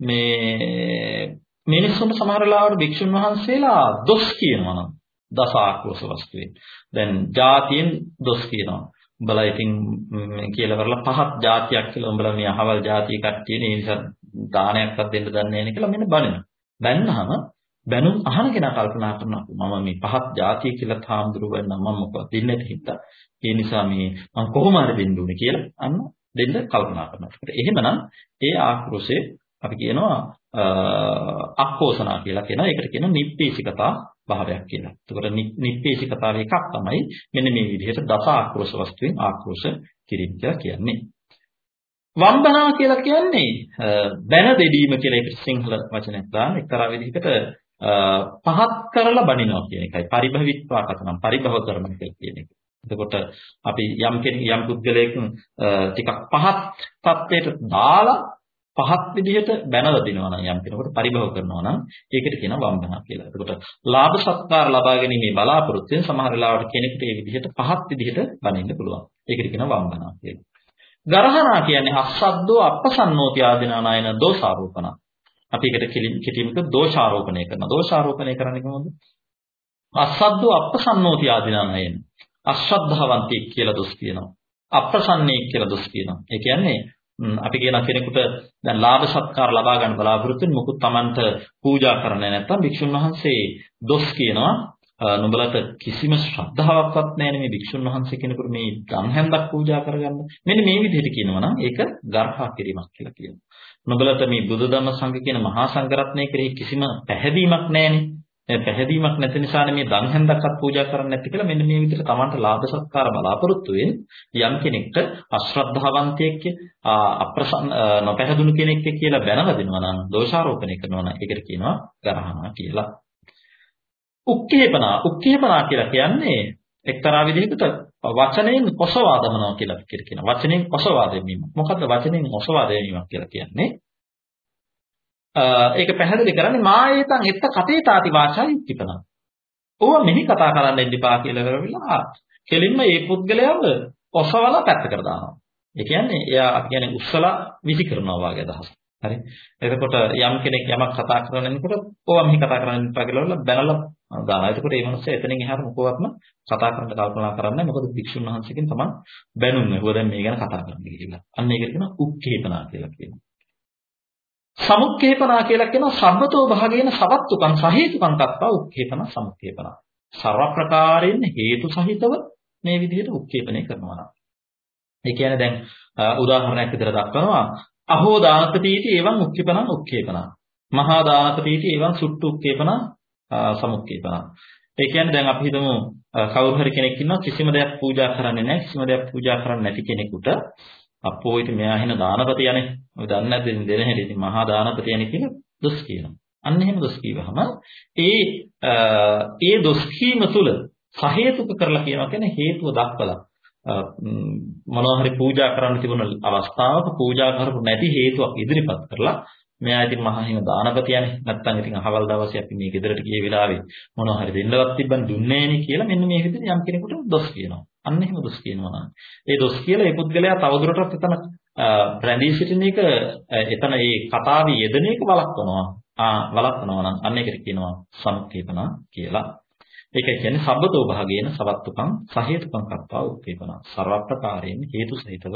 මේ මිනිස්සුන්ට සමහර ලාවට භික්ෂුන් වහන්සේලා දොස් කියනවා නම් දස ආක්‍රෝෂ වස්තුවේ. දැන් જાතියෙන් දොස් කියනවා. උඹලා ඉතින් කියලා කරලා පහත් જાතියක් කියලා උඹලා මේ අහවල් જાතිය කට්ටියනේ ඒ නිසා දානයක්වත් දෙන්න දන්නේ නැහැ කියලා මෙන්න බනිනවා. බැන්නහම බැනුම් අහන කෙනා කල්පනා කරනවා මම මේ පහත් જાතිය කියලා තාම්දුරු වෙනවා මම මොකද දෙන්නේ නැති හිතා. ඒ නිසා මේ මම කොහොම හරි දෙන්න ඕනේ කියලා අන්න දෙන්න කල්පනා කරනවා. එහෙමනම් ඒ ආක්‍රෝෂේ අපි කියනවා අක්කෝසනා කියලා කියනවා. ඒකට කියනවා නිප්පේසිකතා භාවයක් කියලා. එතකොට නිප්පේසිකතාවේ එකක් තමයි මෙන්න මේ විදිහට දස ආක්‍රෝෂ වස්තුවෙන් ආක්‍රෝෂ කිරීම කියලා කියන්නේ. වන්දනා කියලා කියන්නේ බැන දෙදීම කියලා එකට සිංහල වචනයක් දාන එක්තරා විදිහකට පහත් කරලා බනිනවා කියන එකයි. පරිභවිත්වා කතනම් පරිභව කරනවා කියන එක. එතකොට අපි යම් කෙනෙක් යම් පුද්ගලයෙක් ටිකක් පහත් තත්ත්වයට දාලා පහත් විදිහට බැනලා දිනවා නම් යම් කෙනෙකුට පරිභව කරනවා නම් ඒකට කියනවා වම්බනා කියලා. එතකොට ලාභ සත්කාර ලබා ගැනීමේ බලාපොරොත්තුෙන් සමහර වෙලාවට කෙනෙකුට මේ විදිහට පහත් විදිහට බනින්න පුළුවන්. ඒකට කියනවා වම්බනා කියලා. ගරහනා කියන්නේ අස්සද්දෝ අපසන්නෝති ආදිනානායන දෝෂාරෝපණ. අපි ඒකට කෙටිමික දෝෂාරෝපණය කරනවා. දෝෂාරෝපණය කරන්නේ කොහොමද? අස්සද්දෝ අපසන්නෝති ආදිනානායන. අශ්‍රද්ධාවන්තයෙක් කියලා දොස් කියනවා. අප්‍රසන්නෙක් කියලා දොස් කියනවා. ඒ කියන්නේ අපි කියන කෙනෙකුට දැන් ලාභ සත්කාර ලබා ගන්න බලාපොරොත්තු වෙන මොකුත් Tamanට පූජා කරන්නේ නැත්නම් භික්ෂුන් වහන්සේ දොස් කියනවා නුඹලට කිසිම ශ්‍රද්ධාවක්වත් නැහැ මේ භික්ෂුන් වහන්සේ කෙනෙකුට මේ ගම් හැන්දක් පූජා කරගන්න. මෙන්න මේ විදිහට කියනවා නම් ඒක ගර්හා කිරීමක් කියලා කියනවා. නුඹලට මේ බුදු දහම සංඝ කියන මහා සංඝරත්නය කෙරෙහි කිසිම පැහැදීමක් නැහැනේ. පැහැදීමක් නැති නිසානේ මේ දන් හැන්දක්වත් පූජා කරන්නේ නැති කියලා මෙන්න මේ විදිහට Tamanට ලාභ සත්කාර බලාපොරොත්තු වෙන යම් කෙනෙක්ට අශ්‍රද්ධාවන්තයෙක් අප්‍රසන්න නොපැහැදුණු කෙනෙක් කියලා බැනලා දෙනවා නම් දෝෂාරෝපණය කරනවා නම් ඒකට කියනවා ගරහනා කියලා. උක්කේපනා උක්කේපනා කියලා කියන්නේ එක්තරා විදිහකට වචනයෙන් ඔසවා දමනවා කියලා කියනවා. වචනයෙන් ඔසවා දැමීම. මොකද්ද වචනයෙන් ඔසවා දැමීමක් කියලා කියන්නේ? ඒක පැහැදිලි කරන්නේ මායේතං එත්ත කතේ තාති වාචා යුක්තිපන. ඕව මෙහි කතා කරන්න ඉඳිපා කියලා කරවිලා කෙලින්ම මේ පුද්ගලයාව ඔසවලා පැත්තකට දානවා. ඒ කියන්නේ එයා අපි කියන්නේ උස්සලා විසි කරනවා වගේ අදහස. හරි. එතකොට යම් කෙනෙක් යමක් කතා කරනකොට ඕවා මෙහි කතා කරන්න ඉඳිපා කියලා බැනලා දානවා. එතකොට මේ මිනිස්සු එතනින් එහාට මොකවත්ම කතා කරන්න කල්පනා කරන්නේ මොකද භික්ෂුන් වහන්සේකින් තමයි බැනුන්නේ. හොද දැන් මේ ගැන කතා කරන්න කියලා. අන්න ඒකට කියනවා උක්කේපනා කියලා කියනවා. සමුක්කේපනා කියලා කියනවා සම්බතෝ භාගේන සවත්තුකං සහේතුකං කත්වා උක්කේපන සමුක්කේපන. ਸਰව ප්‍රකාරයෙන් හේතු සහිතව මේ විදිහට උක්කේපනය කරනවා නම්. ඒ කියන්නේ දැන් උදාහරණයක් විදිහට දක්වනවා අහෝ දානපතීති එවං උක්කේපන උක්කේපන. මහා දානපතීති එවං සුට්ටු උක්කේපන සමුක්කේපන. ඒ කියන්නේ දැන් අපි හිතමු කවුරු හරි කෙනෙක් ඉන්නවා කිසිම දෙයක් පූජා කරන්නේ නැහැ කිසිම දෙයක් පූජා කරන්නේ නැති කෙනෙකුට අපෝ ඉතින් මෙයා හින දානපතියනේ. ඔය දන්නේ නැද්ද දෙන හැටි ඉතින් මහා දානපතියනේ කියලා දොස් කියනවා. අන්න එහෙම දොස් කියවහම ඒ ඒ දොස් කීම තුල සහේතුක කරලා කියනවා කියන්නේ හේතුව දක්වලා මොනවා හරි පූජා කරන්න තිබුණ අවස්ථාවක පූජා කරපු නැති හේතුවක් ඉදිරිපත් කරලා මෙයා ඉතින් මහා හිම දානපතියනේ නැත්තම් ඉතින් අහවල් දවසේ අපි මේ ගෙදරට ගිය වෙලාවේ මොනවා හරි දෙන්නවත් තිබ්බන් දුන්නේ නෑනේ කියලා මෙන්න මේ විදිහට යම් කෙනෙකුට දොස් කියනවා. අන්න එහෙම දොස් කියනවා නම් ඒ දොස් කියලා ඒ පුද්ගලයා තවදුරටත් එතන රැඳී සිටින එක එතන ඒ කතාවේ යෙදෙන එක වළක්වනවා. ආ වළක්වනවා නම් අන්න ඒකට කියනවා සමුක්කේපන කියලා. ඒක කියන්නේ සබ්බතෝ භාගේන සවත්තුකම් සහේතුකම් කප්පා උත්පේපන. ਸਰවප්‍රකාරයෙන් හේතු සහිතව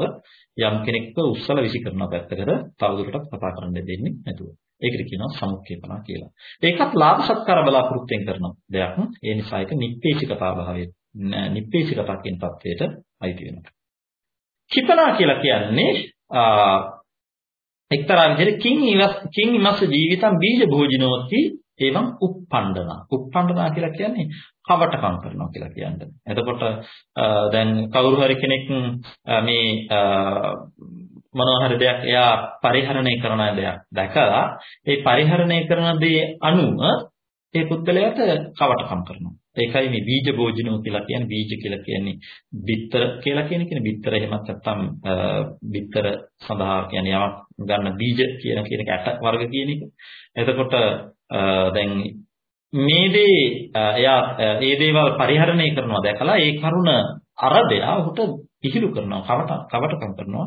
යම් කෙනෙක්ව උස්සල විසි කරන පැත්තකට තවදුරටත් කතා කරන්න දෙන්නේ නැතුව. ඒකට කියනවා සමුක්කේපනා කියලා. ඒකත් ලාභ සත්කාර බලාපොරොත්තුෙන් කරන දෙයක්. ඒ නිසා ඒක නිප්පේචිකතා භාවයේ නිප්පේසික තකින් තත්වයට අයිති වෙනවා. කිපනා කියලා කියන්නේ එක්තරා විදිහට කිං ඉවස් කිං ඉමස් ජීවිතම් බීජ භෝජනෝති එවං uppandana. uppandana කියලා කියන්නේ කවටකම් කරනවා කියලා කියන්නේ. එතකොට දැන් කවුරු හරි කෙනෙක් මේ මොනවා හරි දෙයක් එයා පරිහරණය කරන දෙයක් දැකලා ඒ පරිහරණය කරන දේ අනුව ඒ පුද්ගලයාට කවටකම් කරනවා. ඒකයි මේ බීජ භෝජනෝ කියලා කියන්නේ. බීජ කියලා කියන්නේ බිත්තර කියලා කියන කෙනේ බිත්තර එහෙමත් නැත්නම් බිත්තර සඳහා කියන්නේ යමක් ගන්න බීජ කියන කියන එක ඇට වර්ග කියන එක. එතකොට දැන් මේ දේ එයා ඒ දේවල් පරිහරණය කරනවා දැකලා ඒ කරුණ අරබයා ඔහුට පිහිළු කරනවා කවට කවටකම් කරනවා.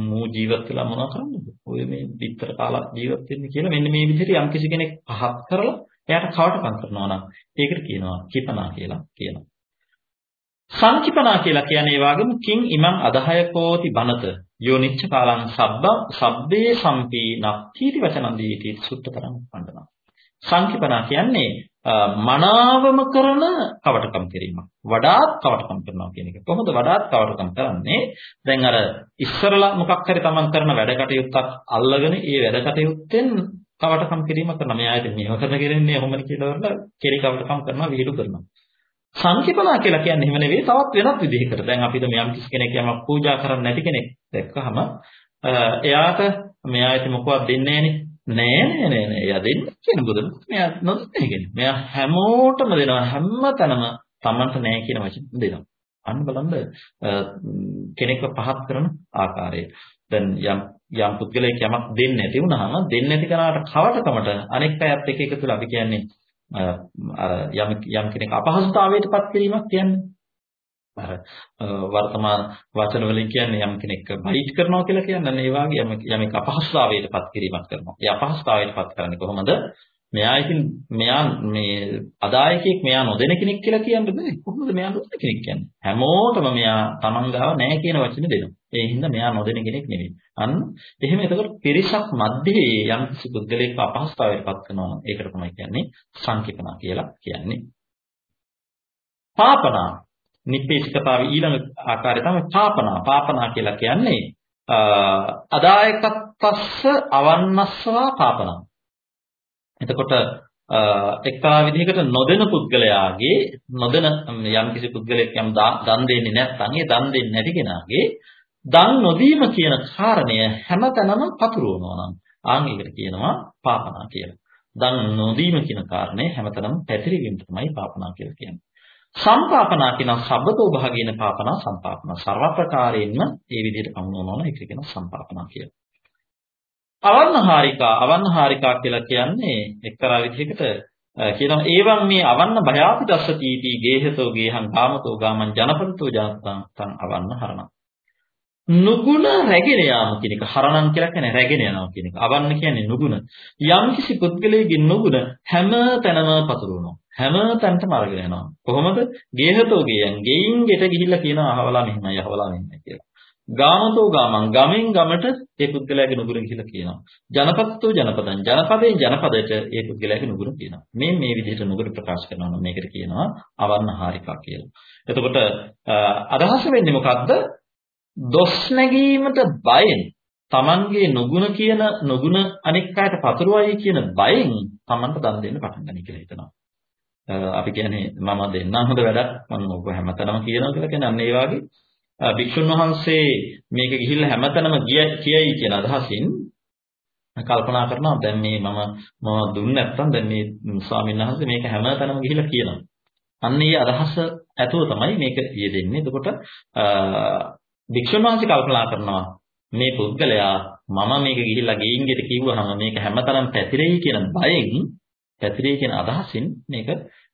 මූ ජීවත් වෙලා මොනවා කරන්නද? ඔය මේ පිටතර කාලා ජීවත් වෙන්නේ කියලා මෙන්න මේ විදිහට යම් කිසි කෙනෙක් පහත් කරලා එයාට කවටකම් කරනවා නම් ඒකට කියනවා කිපනා කියලා කියනවා සංකිපනා කියලා කියන්නේ ඒ වගේම කිං ඉමං අදහයකෝති බනත යෝනිච්ච කාලං සබ්බ සබ්බේ සම්පී නක්ඛීති වචනං දීති සුත්තතරං පණ්ඩනා සංකිපනා කියන්නේ මනාවම කරන කවටකම් කිරීම. වඩාත් කවටකම් කරනවා කියන එක. කොහොමද වඩාත් කවටකම් කරන්නේ? දැන් අර ඉස්සරලා මොකක් හරි තමන් කරන වැඩ කටයුත්තක් අල්ලගෙන ඒ වැඩ කටයුත්තෙන් කවටකම් කිරීම කරනවා. මේ ආයතන මේව කරන කෙරෙන්නේ ඔහොමද කියලා වල කෙරි කවටකම් කරනවා විහිළු කරනවා. සංකීපනා කියලා කියන්නේ එහෙම නෙවෙයි තවත් වෙනත් විදිහකට. දැන් අපිට මෙයම් කිසි කෙනෙක් යමක් පූජා කරන්න නැති කෙනෙක් දැක්කහම එයාට මෙයා ඉතින් මොකවත් දෙන්නේ නැහනේ. නෑ නෑ නෑ නෑ. එයා දෙන්නේ කියන බුදුන්. මෙයා නොදෙන්නේ කෙනෙක්. මෙයා හැමෝටම දෙනවා හැම තැනම Tamanට නෑ කියන වචන දෙනවා. අන්න බලන්න කෙනෙක්ව පහත් කරන ආකාරය. දැන් යම් යම් පුද්ගලයෙක් යමක් දෙන්නේ නැති වුනහම දෙන්නේ නැති කෙනාට කවටකමට අනෙක් අයත් එක්ක එකතු වෙලා අපි කියන්නේ අර යම් යම් කෙනෙක් අපහසුතාවයටපත් කිරීමක් කියන්නේ. අර වර්තමාන වචන වලින් කියන්නේ යම් කෙනෙක් බයිට් කරනවා කියලා කියන්නේ ඒ වගේ යම් යමෙක් අපහසුතාවයටපත් කිරීමක් කරනවා. ඒ අපහසුතාවයටපත් කරන්නේ කොහොමද? මෙයා ඉතින් මෙයා මේ අදායකෙක් මෙයා නොදෙන කෙනෙක් කියලා කියන්න බෑ. කොහොමද මෙයා නොදෙන කෙනෙක් කියන්නේ? හැමෝටම මෙයා Taman ගාව නැහැ කියන වචනේ දෙනවා. ඒ හින්දා මෙයා නොදෙන කෙනෙක් නෙවෙයි. අන්න එහෙම එතකොට පිරිසක් මැද්දේ යම් කිසි පුද්ගලයෙක්ව අපහසුතාවයටපත් කරනවා නම් ඒකට තමයි කියන්නේ සංකීපනා කියලා කියන්නේ. පාපනා නිප්පේක්ෂතාවේ ඊළඟ ආකාරය තමයි පාපනා. පාපනා කියලා කියන්නේ අදායකත්ස්ස අවන්නස්සවා පාපනා. එතකොට එක්තරා විදිහකට නොදෙන පුද්ගලයාගේ නොදෙන යම් කිසි පුද්ගලයෙක් යම් දන් දෙන්නේ නැත්නම් ඒ දන් දෙන්නේ නැති කෙනාගේ දන් නොදීම කියන කාරණය හැමතැනම පතුරවනවා නම් ආන් ඒකට කියනවා පාපනා කියලා. දන් නොදීම කියන කාරණය හැමතැනම පැතිරෙමින් තමයි පාපනා කියලා කියන්නේ. සම්පාපනා කියන සබ්බතෝ භාගේන පාපනා සම්පාපනා සර්ව ප්‍රකාරයෙන්ම මේ විදිහට පමුණවනවා නම් ඒක කියනවා සම්පාපනා කියලා. අවන්නහාරිකා අවන්නහාරිකා කියලා කියන්නේ එක්තරා විදිහකට කියනවා ඒවම් මේ අවන්න භයාපි දස්සතිටි ගේහතෝ ගේහං කාමතෝ ගාමං ජනපදතෝ ජනතං තං අවන්න හරණ නුගුණ රැගෙන යාම කියන එක හරණම් කියලා කියන්නේ රැගෙන යනවා කියන එක අවන්න කියන්නේ නුගුණ යම් කිසි පුද්ගලයෙකුගේ නුගුණ හැම තැනම පතුරවනවා හැම තැනටම අරගෙන යනවා. කොහොමද? ගේහතෝ ගේයන් ගෙයින් ගෙට ගිහිල්ලා කියනවා අහවලා මෙහෙමයි අහවලා මෙහෙමයි කියලා. ගාමතෝ ගාමං ගමෙන් ගමට ඒ පුද්ගලයාගේ නුගුණ කියලා කියනවා. ජනපදතෝ ජනපදං ජනපදයෙන් ජනපදයට ඒ පුද්ගලයාගේ නුගුණ කියනවා. මේ මේ විදිහට නුගුණ ප්‍රකාශ කරනවා නම් මේකට කියනවා අවන්නහාරිකා කියලා. එතකොට අදහස වෙන්නේ මොකද්ද? දොස් නැගීමට බයෙන් තමන්ගේ නුගුණ කියන නුගුණ අනෙක් අයට පතුරවයි කියන බයෙන් තමන්ට දන් දෙන්න පටන් ගන්න කියලා හිතනවා. අපි කියන්නේ මම දෙන්නම් හොඳ වැඩක් මම ඔබ හැමතැනම කියනවා කියලා කියන්නේ අන්න ඒ වගේ භික්ෂුන් වහන්සේ මේක ගිහිල්ලා හැමතැනම කියයි කියන අදහසින් කල්පනා කරනවා දැන් මේ මම මම දුන්නේ නැත්තම් දැන් මේ ස්වාමීන් වහන්සේ මේක හැමතැනම ගිහිල්ලා කියනවා අන්න ඒ අදහස ඇතුව තමයි මේක යෙදෙන්නේ එතකොට භික්ෂුන් වහන්සේ කල්පනා කරනවා මේ පුද්ගලයා මම මේක ගිහිල්ලා ගෙයින් ගෙට කිව්වහම මේක හැමතැනම පැතිරෙයි කියන බයෙන් පැතිරේ කියන අදහසින් මේක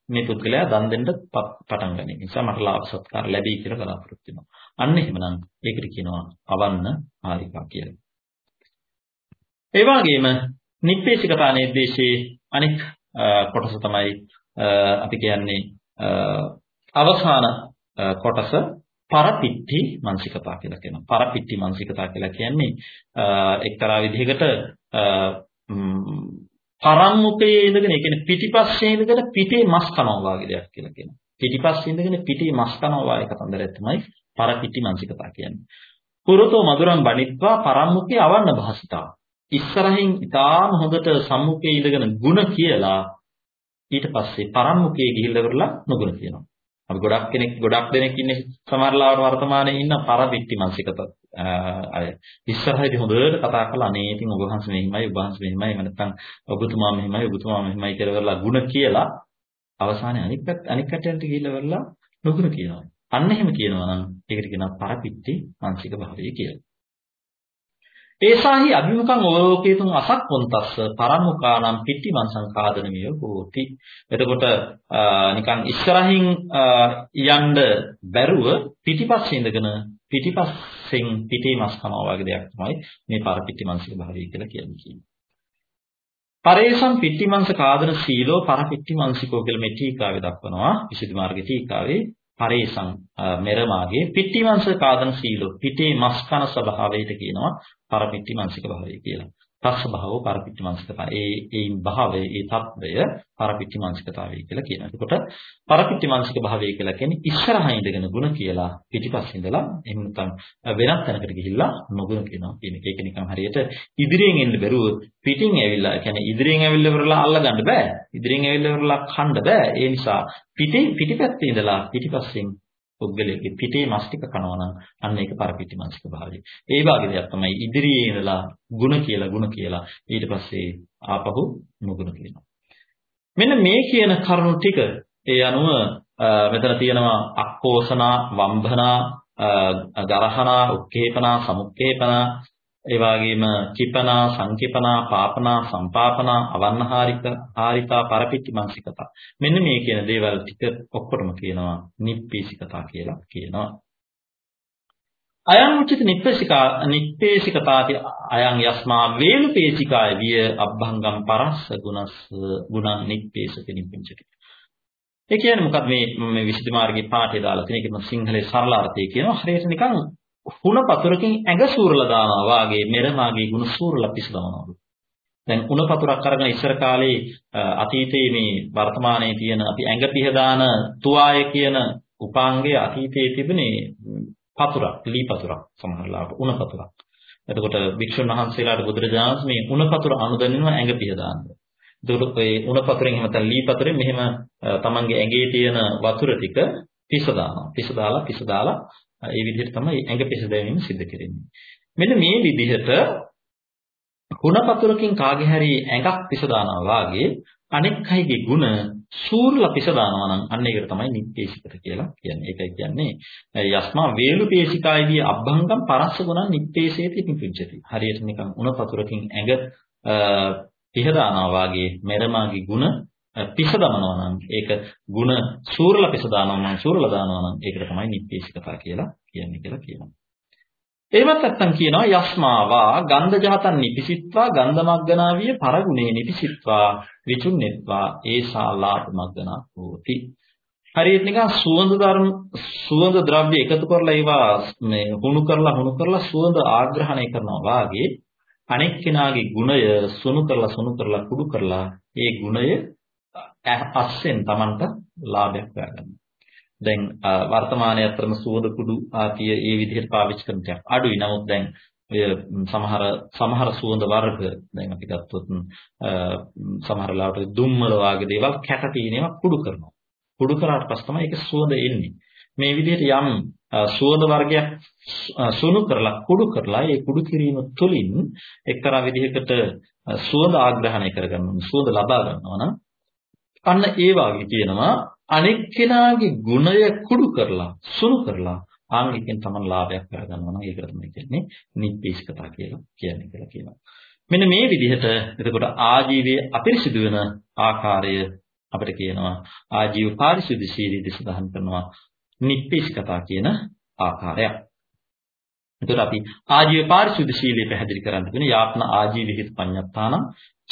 මේ පුද්ගලයා දන් දෙන්න පටන් ගන්න. ඒ නිසා මට ලාභ සත්කාර ලැබෙයි කියලා බලාපොරොත්තු වෙනවා. අන්න එහෙමනම් ඒකට කියනවා අවන්න ආරිකා කියලා. ඒ වගේම නිප්පේශිකතා නිර්දේශයේ අනෙක් කොටස තමයි අපි කියන්නේ අවසාන කොටස පරපිට්ටි මානසිකතා කියලා කියනවා. පරපිට්ටි මානසිකතා කියලා කියන්නේ එක්තරා විදිහකට පරම්මුඛයේ ඉඳගෙන ඒ කියන්නේ පිටිපස්සේ ඉඳගෙන පිටේ මස් කනවා වගේ දෙයක් කියලා කියනවා. පිටිපස්සේ ඉඳගෙන පිටේ මස් කනවා වගේ කතන්දරයක් තමයි පරපිටි මනසිකතා කියන්නේ. පුරතෝ මధుරම් බණිත්වා පරම්මුඛේ අවන්න භාසිතා. ඉස්සරහින් ඊටාම හොඳට සම්මුඛයේ ඉඳගෙන ಗುಣ කියලා ඊට පස්සේ පරම්මුඛයේ ගිහිල්ලා කරලා නොගුණ කියනවා. අපි ගොඩක් කෙනෙක් ගොඩක් දෙනෙක් ඉන්නේ සමහරලාවට වර්තමානයේ ඉන්න පරපිටි මනසිකත අය ඉස්සරහදී හොඳට කතා කළා අනේ ඉතින් ඔබ වහන්සේ මෙහිමයි ඔබ වහන්සේ මෙහිමයි එහෙම නැත්නම් ඔබතුමා මෙහිමයි ඔබතුමා මෙහිමයි කියලා වරලා ಗುಣ කියලා අවසානයේ අනිත් අනිත් කටයුතු ගිහිල්ලා වරලා නොගුණ කියනවා අන්න එහෙම කියනවා නම් ඒකට කියනවා පරපිටි මානසික භාවය කියලා. ඒසාහි අභිමුඛං ඕකේතුන් අසක්කොන්තස්ස පරමුඛානම් පිට්ටිමන් සංකාදනමිය හෝති. එතකොට නිකන් ඉස්සරහින් යන්න බැරුව පිටිපස්සේ ඉඳගෙන පිටිපස්සෙන් පිටේ මස් කනවා වගේ දෙයක් තමයි මේ පරපිට්ටි මනසික භාවය කියලා කියන්නේ. පරේසම් පිට්ටිමංශ කාදන සීලෝ පරපිට්ටි මංසිකෝ කියලා මේ ටීකාවේ දක්වනවා විසුද්ධි මාර්ගයේ ටීකාවේ පරේසං මෙරමාගේ පිට්ටිමංශ කාදන සීලෝ පිටේ මස් කන ස්වභාවයට කියනවා පරපිට්ටි මානසික භාවය කියලා. පක්ෂ භාවෝ පරපිච්චමංසකතා. ඒ ඒන් භාවය, ඒ తත්වය පරපිච්චමංසකතාවය කියලා කියනවා. එතකොට පරපිච්චමංසක භාවය කියලා කියන්නේ ඉස්සරහින් ඉඳගෙන ಗುಣ කියලා පිටිපස්සේ ඉඳලා එහෙම නැත්නම් වෙනත් තැනකට ගිහිල්ලා නොගුණ කියනවා කියන එක. ඒක නිකන් හරියට ඉදිරියෙන් එන්න බැරුව පිටින් ඇවිල්ලා, කියන්නේ ඉදිරියෙන් ඇවිල්ලා ඉවරලා අල්ලගන්න බෑ. ඉදිරියෙන් ඇවිල්ලා ඉවරලා කන්න බෑ. ඒ නිසා පිටේ පිටිපැත්තේ ඉඳලා පිටිපස්සෙන් පුද්ගලයෙක්ගේ පිටේ මස් ටික කනවා නම් අන්න ඒක පරපිටි මානසික භාවය. ඒ වගේ දෙයක් තමයි ඉදිරියේ ඉඳලා ಗುಣ කියලා ಗುಣ කියලා ඊට පස්සේ ආපහු නුගුණ කියනවා. මෙන්න මේ කියන කරුණු ටික ඒ අනුව මෙතන තියෙනවා අක්කෝසනා වම්භනා ගරහනා උක්කේපනා සමුක්කේපනා ඒ වගේම කිපනා සංකිපනා පාපනා සම්පාපනා අවන්නහාරික හාරිතා පරපිටි මානසිකතා මෙන්න මේ කියන දේවල් ටික ඔක්කොටම කියනවා නිප්පීසිකතා කියලා කියනවා. අයං උචිත නිප්පේසිකා නිප්පේසිකතාති අයං යස්මා වේලුපේසිකාය විය අබ්බංගම් පරස්ස ගුණස් ගුණං නිප්පේසක නිප්පින්චති. ඒ කියන්නේ මොකක්ද මේ මේ විසුද්ධි මාර්ගයේ පාඩේ දාලා තියෙන එක සිංහලේ සරල අර්ථය කියනවා. හරියට නිකන් හුණ පතුරකින් ඇඟ සූරලා දානවා වාගේ මෙරමාගේ ගුණ සූරලා පිසදවනවලු. දැන් උණ පතුරක් අරගෙන ඉස්සර කාලේ අතීතයේ මේ වර්තමානයේ තියෙන අපි ඇඟ පිහදාන තුවාය කියන උපාංගයේ අතීතයේ තිබුණේ පතුරක්, ලී පතුරක් සමහරලාට උණ පතුරක්. එතකොට භික්ෂුන් වහන්සේලාට බුදුරජාණන් මේ උණ පතුර අනුදැනෙනව ඇඟ පිහදාන්න. එතකොට ඒ උණ පතුරෙන් එහෙම නැත්නම් ලී පතුරෙන් මෙහෙම තමන්ගේ ඇඟේ තියෙන වතුර ටික පිස දානවා. පිස දාලා පිස දාලා ඒ විදිහට තමයි ඇඟ පිසදැවීම සිද්ධ කෙරෙන්නේ. මෙන්න මේ විදිහට ගුණ පතුරකින් කාගේ හරි ඇඟක් පිසදානවා වාගේ අනෙක් අයගේ ගුණ සූර්ලා පිසදානවා නම් අන්න ඒකට තමයි නික්පේශිකට කියලා කියන්නේ. ඒකයි කියන්නේ යස්මා වේලු පේශිකායේදී අභංගම් පරස්ස ගුණන් නික්පේශේති නිපුච්චති. හරියට නිකන් උණ පතුරකින් ඇඟ පිහදානවා වාගේ මෙරමාගේ ගුණ පිස දමනවා නම් ඒක ಗುಣ සූරල පිස දානවා නම් සූරල දානවා නම් ඒකට තමයි නිප්පේශිකතා කියලා කියන්නේ කියලා කියනවා. එහෙමත් නැත්නම් කියනවා යස්මාවා ගන්ධ ජහතන් නිපිසිත්වා ගන්ධමග්ගනාවිය පරගුණේ නිපිසිත්වා විචුන්නේත්වා ඒසාලාට මග්ගනා හෝති. හරියට නිකන් සුවඳ ධර්ම සුවඳ ද්‍රව්‍ය එකතු කරලා ඒවා මේ හුණු කරලා හුණු කරලා සුවඳ ආග්‍රහණය කරනවා වාගේ අනෙක් කෙනාගේ ගුණය සුණු කරලා සුණු කරලා කුඩු කරලා ඒ ගුණය අස්සෙන් Tamanට ලාභයක් ගන්න. දැන් වර්තමානයේ අතරම සුවඳ කුඩු ආතිය ඒ විදිහට පාවිච්චි කරන ටික අඩුයි. නමුත් දැන් ඔය සමහර සමහර සුවඳ වර්ග දැන් අපි ගත්තොත් සමහර ලාවට දුම්මල වගේ දේවල් කැට තියෙනවා කුඩු කරනවා. කුඩු කරාට පස්සේ තමයි ඒක සුවඳ එන්නේ. මේ විදිහට යම් සුවඳ වර්ගයක් සුණු කරලා කුඩු කරලා ඒ කුඩු කිරීම තුළින් එක්තරා විදිහකට සුවඳ ආග්‍රහණය කරගන්න සුවඳ ලබා ගන්නවා නම් අන්න ඒ වාගේ කියනවා අනෙක් කෙනාගේ ගුණය කුඩු කරලා සුණු කරලා ආන් එකෙන් තමයි ලාභයක් කරගන්නවා නම් ඒකට තමයි කියන්නේ නිප්පේශකතා කියලා කියන්නේ කියලා කියනවා. මෙන්න මේ විදිහට එතකොට ආජීවයේ අපිරිසිදු වෙන ආකාරය අපිට කියනවා ආජීව පාරිශුද්ධ ශීලී සඳහන් කරනවා නිප්පේශකතා කියන ආකාරයක්. එතකොට අපි ආජීව පාරිශුද්ධ ශීලයේ පැහැදිලි කරන්න තියෙන යාප්න ආජීව හිත පඤ්ඤත්තානම්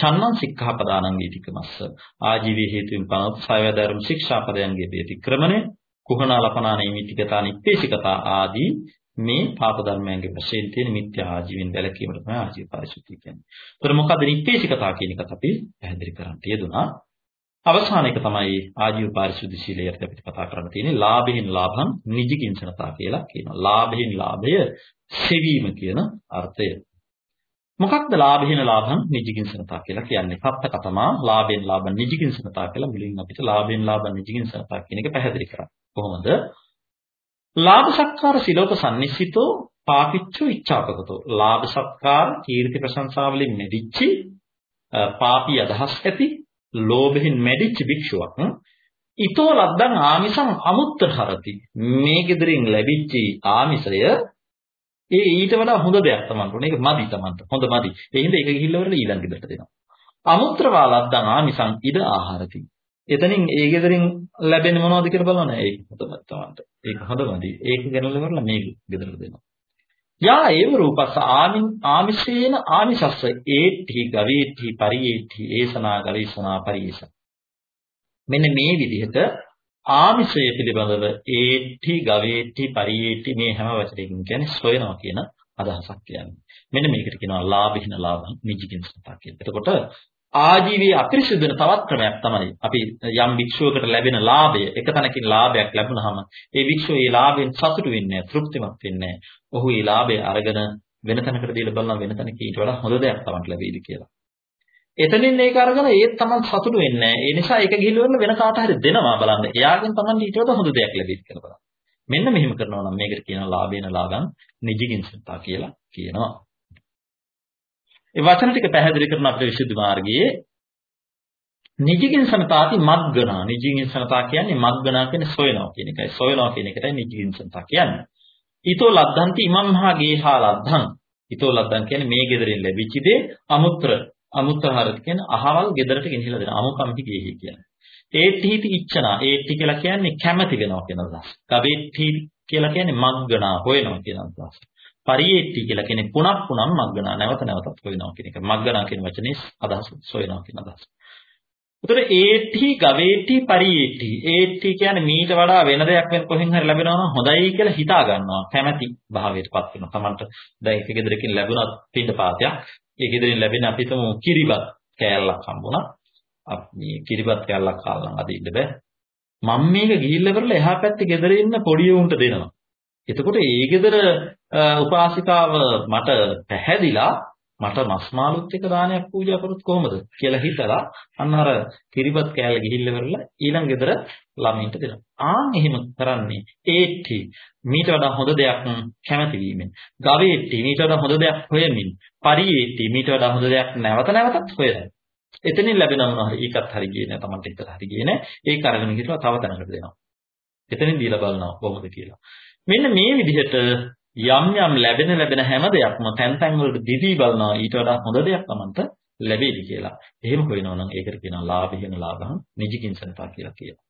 චන්නං සික්ඛාපදානං වේතිකමස්ස ආජීවයේ හේතුන් පනොත් සයවැදරුම් ශික්ෂාපදයන්ගේ වේතික්‍රමණය කුහනා ලපනා නීමිතිකතා නිප්පේශිකතා ආදී මේ පාප ධර්මයන්ගේ වශයෙන් තියෙන මිත්‍යා ආජීවෙන් වැළකීමට තමයි ආජීව පාරිශුද්ධිය කියන්නේ. ඒතර මොකද නිප්පේශිකතා කියන එකත් අපි පැහැදිලි කරන්න තියදුනා. අවසාන එක තමයි ආජීව පාරිශුද්ධ ශීලයට අපිට කතා කරන්න තියෙන්නේ ලාභයෙන් ලාභං නිජකින්සනතා කියලා කියනවා. ලාභයෙන් ලාභය සෙවීම කියන අර්ථය. මොකක්ද ලාභයෙන් ලාභං නිජකින්සනතා කියලා කියන්නේ? සත්ත කතමා ලාභයෙන් ලාභං නිජකින්සනතා කියලා මුලින් අපිට ලාභයෙන් ලාභං නිජකින්සනතා කියන එක පැහැදිලි කරා. කොහොමද? ලාභ සත්කාර සිලෝක සම්නිසිතෝ පාපිච්චෝ ඉච්ඡාපකතෝ ලාභ සත්කාර කීර්ති ප්‍රශංසා වලින් මෙදිච්චි පාපී අදහස් ඇති ලෝභයෙන් මැඩිච්ච භික්ෂුවක් ඊතෝ ලද්දන් ආමිසං අමුත්තර හරති මේ gederin ලැබිච්ච ආමිසය ඒ ඊට වඩා හොඳ දෙයක් තමන්ට ඕනේ. ඒක මදි තමන්ට. හොඳ මදි. ඒ හින්දා ඒක ගිහිල්ලා වරලා ඊළඟ ගෙදරට දෙනවා. අමුත්‍ර වාලද්දන් ආමිසං ඉද ආහාරති. එතනින් ඒ ගෙදරින් ලැබෙන්නේ මොනවද කියලා බලන්න. ඒක හොඳ තමන්ට. ඒක හොඳ මදි. ඒක ගෙනල්ලා වරලා මේ ගෙදරට දෙනවා. යා ඒව රූපස්ස ආමින් ආමිෂේන ආමිෂස්ස ඒට්ටි ගවේට්ටි පරියේට්ටි ඒසනා ගවේෂනා පරියේස මෙන්න මේ විදිහට ආමිෂය පිළිබඳව ඒට්ටි ගවේට්ටි පරියේට්ටි මේ හැම වචනයකින් කියන්නේ සොයනවා කියන අදහසක් කියන්නේ මෙන්න මේකට කියනවා ලාභින ලාභං නිජකින් සතා කියලා. එතකොට ආජීවයේ අපිරිසුදු වෙන තවත් ක්‍රමයක් තමයි අපි යම් භික්ෂුවකට ලැබෙන ලාභය එක තැනකින් ලාභයක් ලැබුණාම ඒ භික්ෂුව ඒ ලාභයෙන් සතුටු වෙන්නේ තෘප්තිමත් වෙන්නේ ඔහු ඒ ලාභය අරගෙන වෙන තැනකට දීලා බලනවා වෙන තැනක ඊට වඩා හොඳ දෙයක් තමන්ට ලැබෙයිද කියලා. එතනින් ඒක අරගෙන ඒත් තමන් සතුටු වෙන්නේ ඒ නිසා ඒක ගිහිල්ලා වෙන කාට හරි දෙනවා බලන්න. එයාගෙන් තමන් ඊට වඩා හොඳ දෙයක් ලැබෙයිද කියලා බලන්න. මෙන්න මෙහෙම කරනවා නම් මේකට කියනවා ලාභේන ලාභං නිජිකින් සත්තා කියලා කියනවා. ඒ වචන ටික පැහැදිලි කරන අපේ විසුද්ධි මාර්ගයේ නිජිකින් සමතාති මග්ගනා නිජිකින් සමතා කියන්නේ මග්ගනා කියන්නේ සොයනවා කියන එකයි සොයනවා කියන එකටයි නිජිකින් සමතා කියන්නේ ඊතෝ ලද්දන්ති ඉමම් මහා ගේහා ලද්දන් ඊතෝ ලද්දන් කියන්නේ මේ ගෙදරින් ලැබිච්ච දේ අමුත්‍ර අමුත්‍ර හරත් කියන අහවල් ගෙදරට ගෙනහිලා දෙන අමුකම්පි ගේහි කියන්නේ ඒට්ඨීති ඉච්ඡනා ඒට්ටි කියලා කියන්නේ කැමැති වෙනවා කියන අදහස. කවේට්ටි කියලා කියන්නේ මග්ගනා හොයනවා කියන අදහස. පරියේට්ටි කියලා කියන්නේ පුනක් පුනම් මග්ගනා නැවත නැවතත් හොයනවා කියන එක. මග්ගනා කියන වචනේ අදහස සොයනවා කියන අදහස. උතර ඒට්ටි ගවේට්ටි පරියේට්ටි. ඒට්ටි කියන්නේ මීට වඩා වෙන දෙයක් වෙන කොහෙන් හරි ලැබෙනවා නම් හොඳයි කියලා හිතා ගන්නවා. කැමැති භාවයටපත් වෙනවා. Tamanට දැන් එක ගෙදරකින් ලැබුණත් පින්න පාතයක්. ඒ ගෙදරින් ලැබෙන අපිටම කිරිබත් කෑල්ලක් හම්බුණා. අපි කිරිබත් කෑල්ලක් කාලා නම් අද ඉන්න බෑ. මම මේක ගිහිල්ලා කරලා එහා පැත්තේ ගෙදර ඉන්න පොඩි උන්ට දෙනවා. එතකොට ඒ ගෙදර උපාසිකාව මට පැහැදිලා මට මස් මාළුත් එක දානයක් පූජා කරොත් කොහොමද කියලා හිතලා අන්න අර කිරිබත් කෑල්ල ගිහිල්ලා කරලා ඊළඟ ගෙදර ළමයින්ට දෙනවා. ආන් එහෙම කරන්නේ ඒට්ටි මීට වඩා හොඳ දෙයක් කැමති වීමෙන්. ගවේට්ටි මීට වඩා හොඳ දෙයක් හොයමින්. පරියේට්ටි මීට වඩා හොඳ දෙයක් නැවත නැවතත් හොයනවා. එතනින් ලැබෙන මොනවා හරි ඒකත් හරි ගියේ නෑ Tamante එක්ක හරි ගියේ නෑ ඒක අරගෙන ගිහලා තව තැනකට දෙනවා එතනින් දීලා බලනවා කොහොමද කියලා මෙන්න මේ විදිහට යම් යම් ලැබෙන ලැබෙන හැම දෙයක්ම තැන් තැන් වලට දිදී බලනවා ඊට වඩා හොඳ දෙයක් Tamanට ලැබෙයිද කියලා. එහෙම හොයනවා නම් ඒකට කියනවා ලාභේන ලාභං නිජිකින්සන්තා කියලා කියනවා.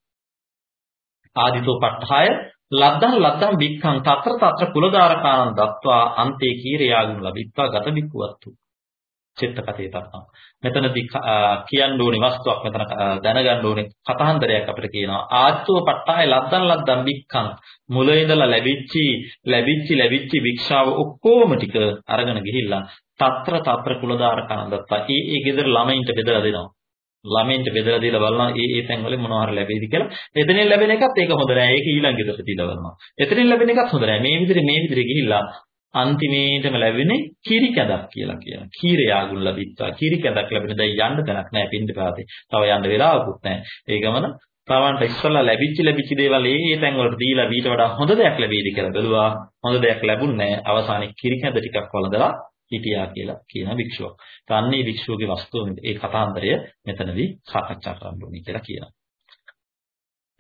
ආදිතෝ පට්ඨාය ලද්දං ලද්දං බික්ඛං తත්‍ර తත්‍ර කුලධාරකාණං දත්වා අන්තේ කීරයාගුණ ලබිත්වා ගත බික්කවත්තු චිත්ත කතේ තත්නම්. මෙතනදී කියන්න ඕනේ වස්තුවක් මෙතන දැනගන්න ඕනේ කතහන්දරයක් අපිට කියනවා. ආත්තුව පට්ටාය ලද්දන් ලද්දන් බික්කන් මුල ඉඳලා ලැබිච්චි ලැබිච්චි ලැබිච්චි වික්ෂාව ඔක්කොම ටික අරගෙන ගිහිල්ලා తත්‍ර తත්‍ර කුලදාර කනදත්තා. ඒ ඒ ගෙදර ළමයින්ට බෙදලා දෙනවා. ළමයින්ට බෙදලා දීලා බලනවා ඒ ඒ තැන් වලින් මොනවා හරි ලැබෙයිද කියලා. එතනින් ලැබෙන එකත් ඒක හොඳ නෑ. ඒක ඊළඟ ගෙදරට දීලා බලනවා. එතනින් ලැබෙන එකත් හොඳ නෑ. මේ විදිහට මේ විදිහට ගිහිල්ලා අන්තිමේටම ලැබෙන්නේ කිරි කැදක් කියලා කියනවා. කීර යාගුල් ලැබිත්වා. කිරි කැදක් ලැබෙන දැන් යන්න තැනක් නැහැ පින්ද පාතේ. තව යන්න වෙලාවකුත් නැහැ. ඒ ගමන තවන්ට ඉස්සලා ලැබිච්ච ලැබිච්ච දේවල් ඒ ඒ තැන් වලට දීලා ඊට වඩා හොඳ දෙයක් ලැබෙයිද කියලා බැලුවා. හොඳ දෙයක් ලැබුණේ නැහැ. අවසානයේ කිරි කැද ටිකක් වළඳලා හිටියා කියලා කියන භික්ෂුවක්. තන්නේ භික්ෂුවගේ වස්තුව ඒ කතාන්දරය මෙතනදී සාකච්ඡා කරන්න ඕනේ කියලා කියනවා.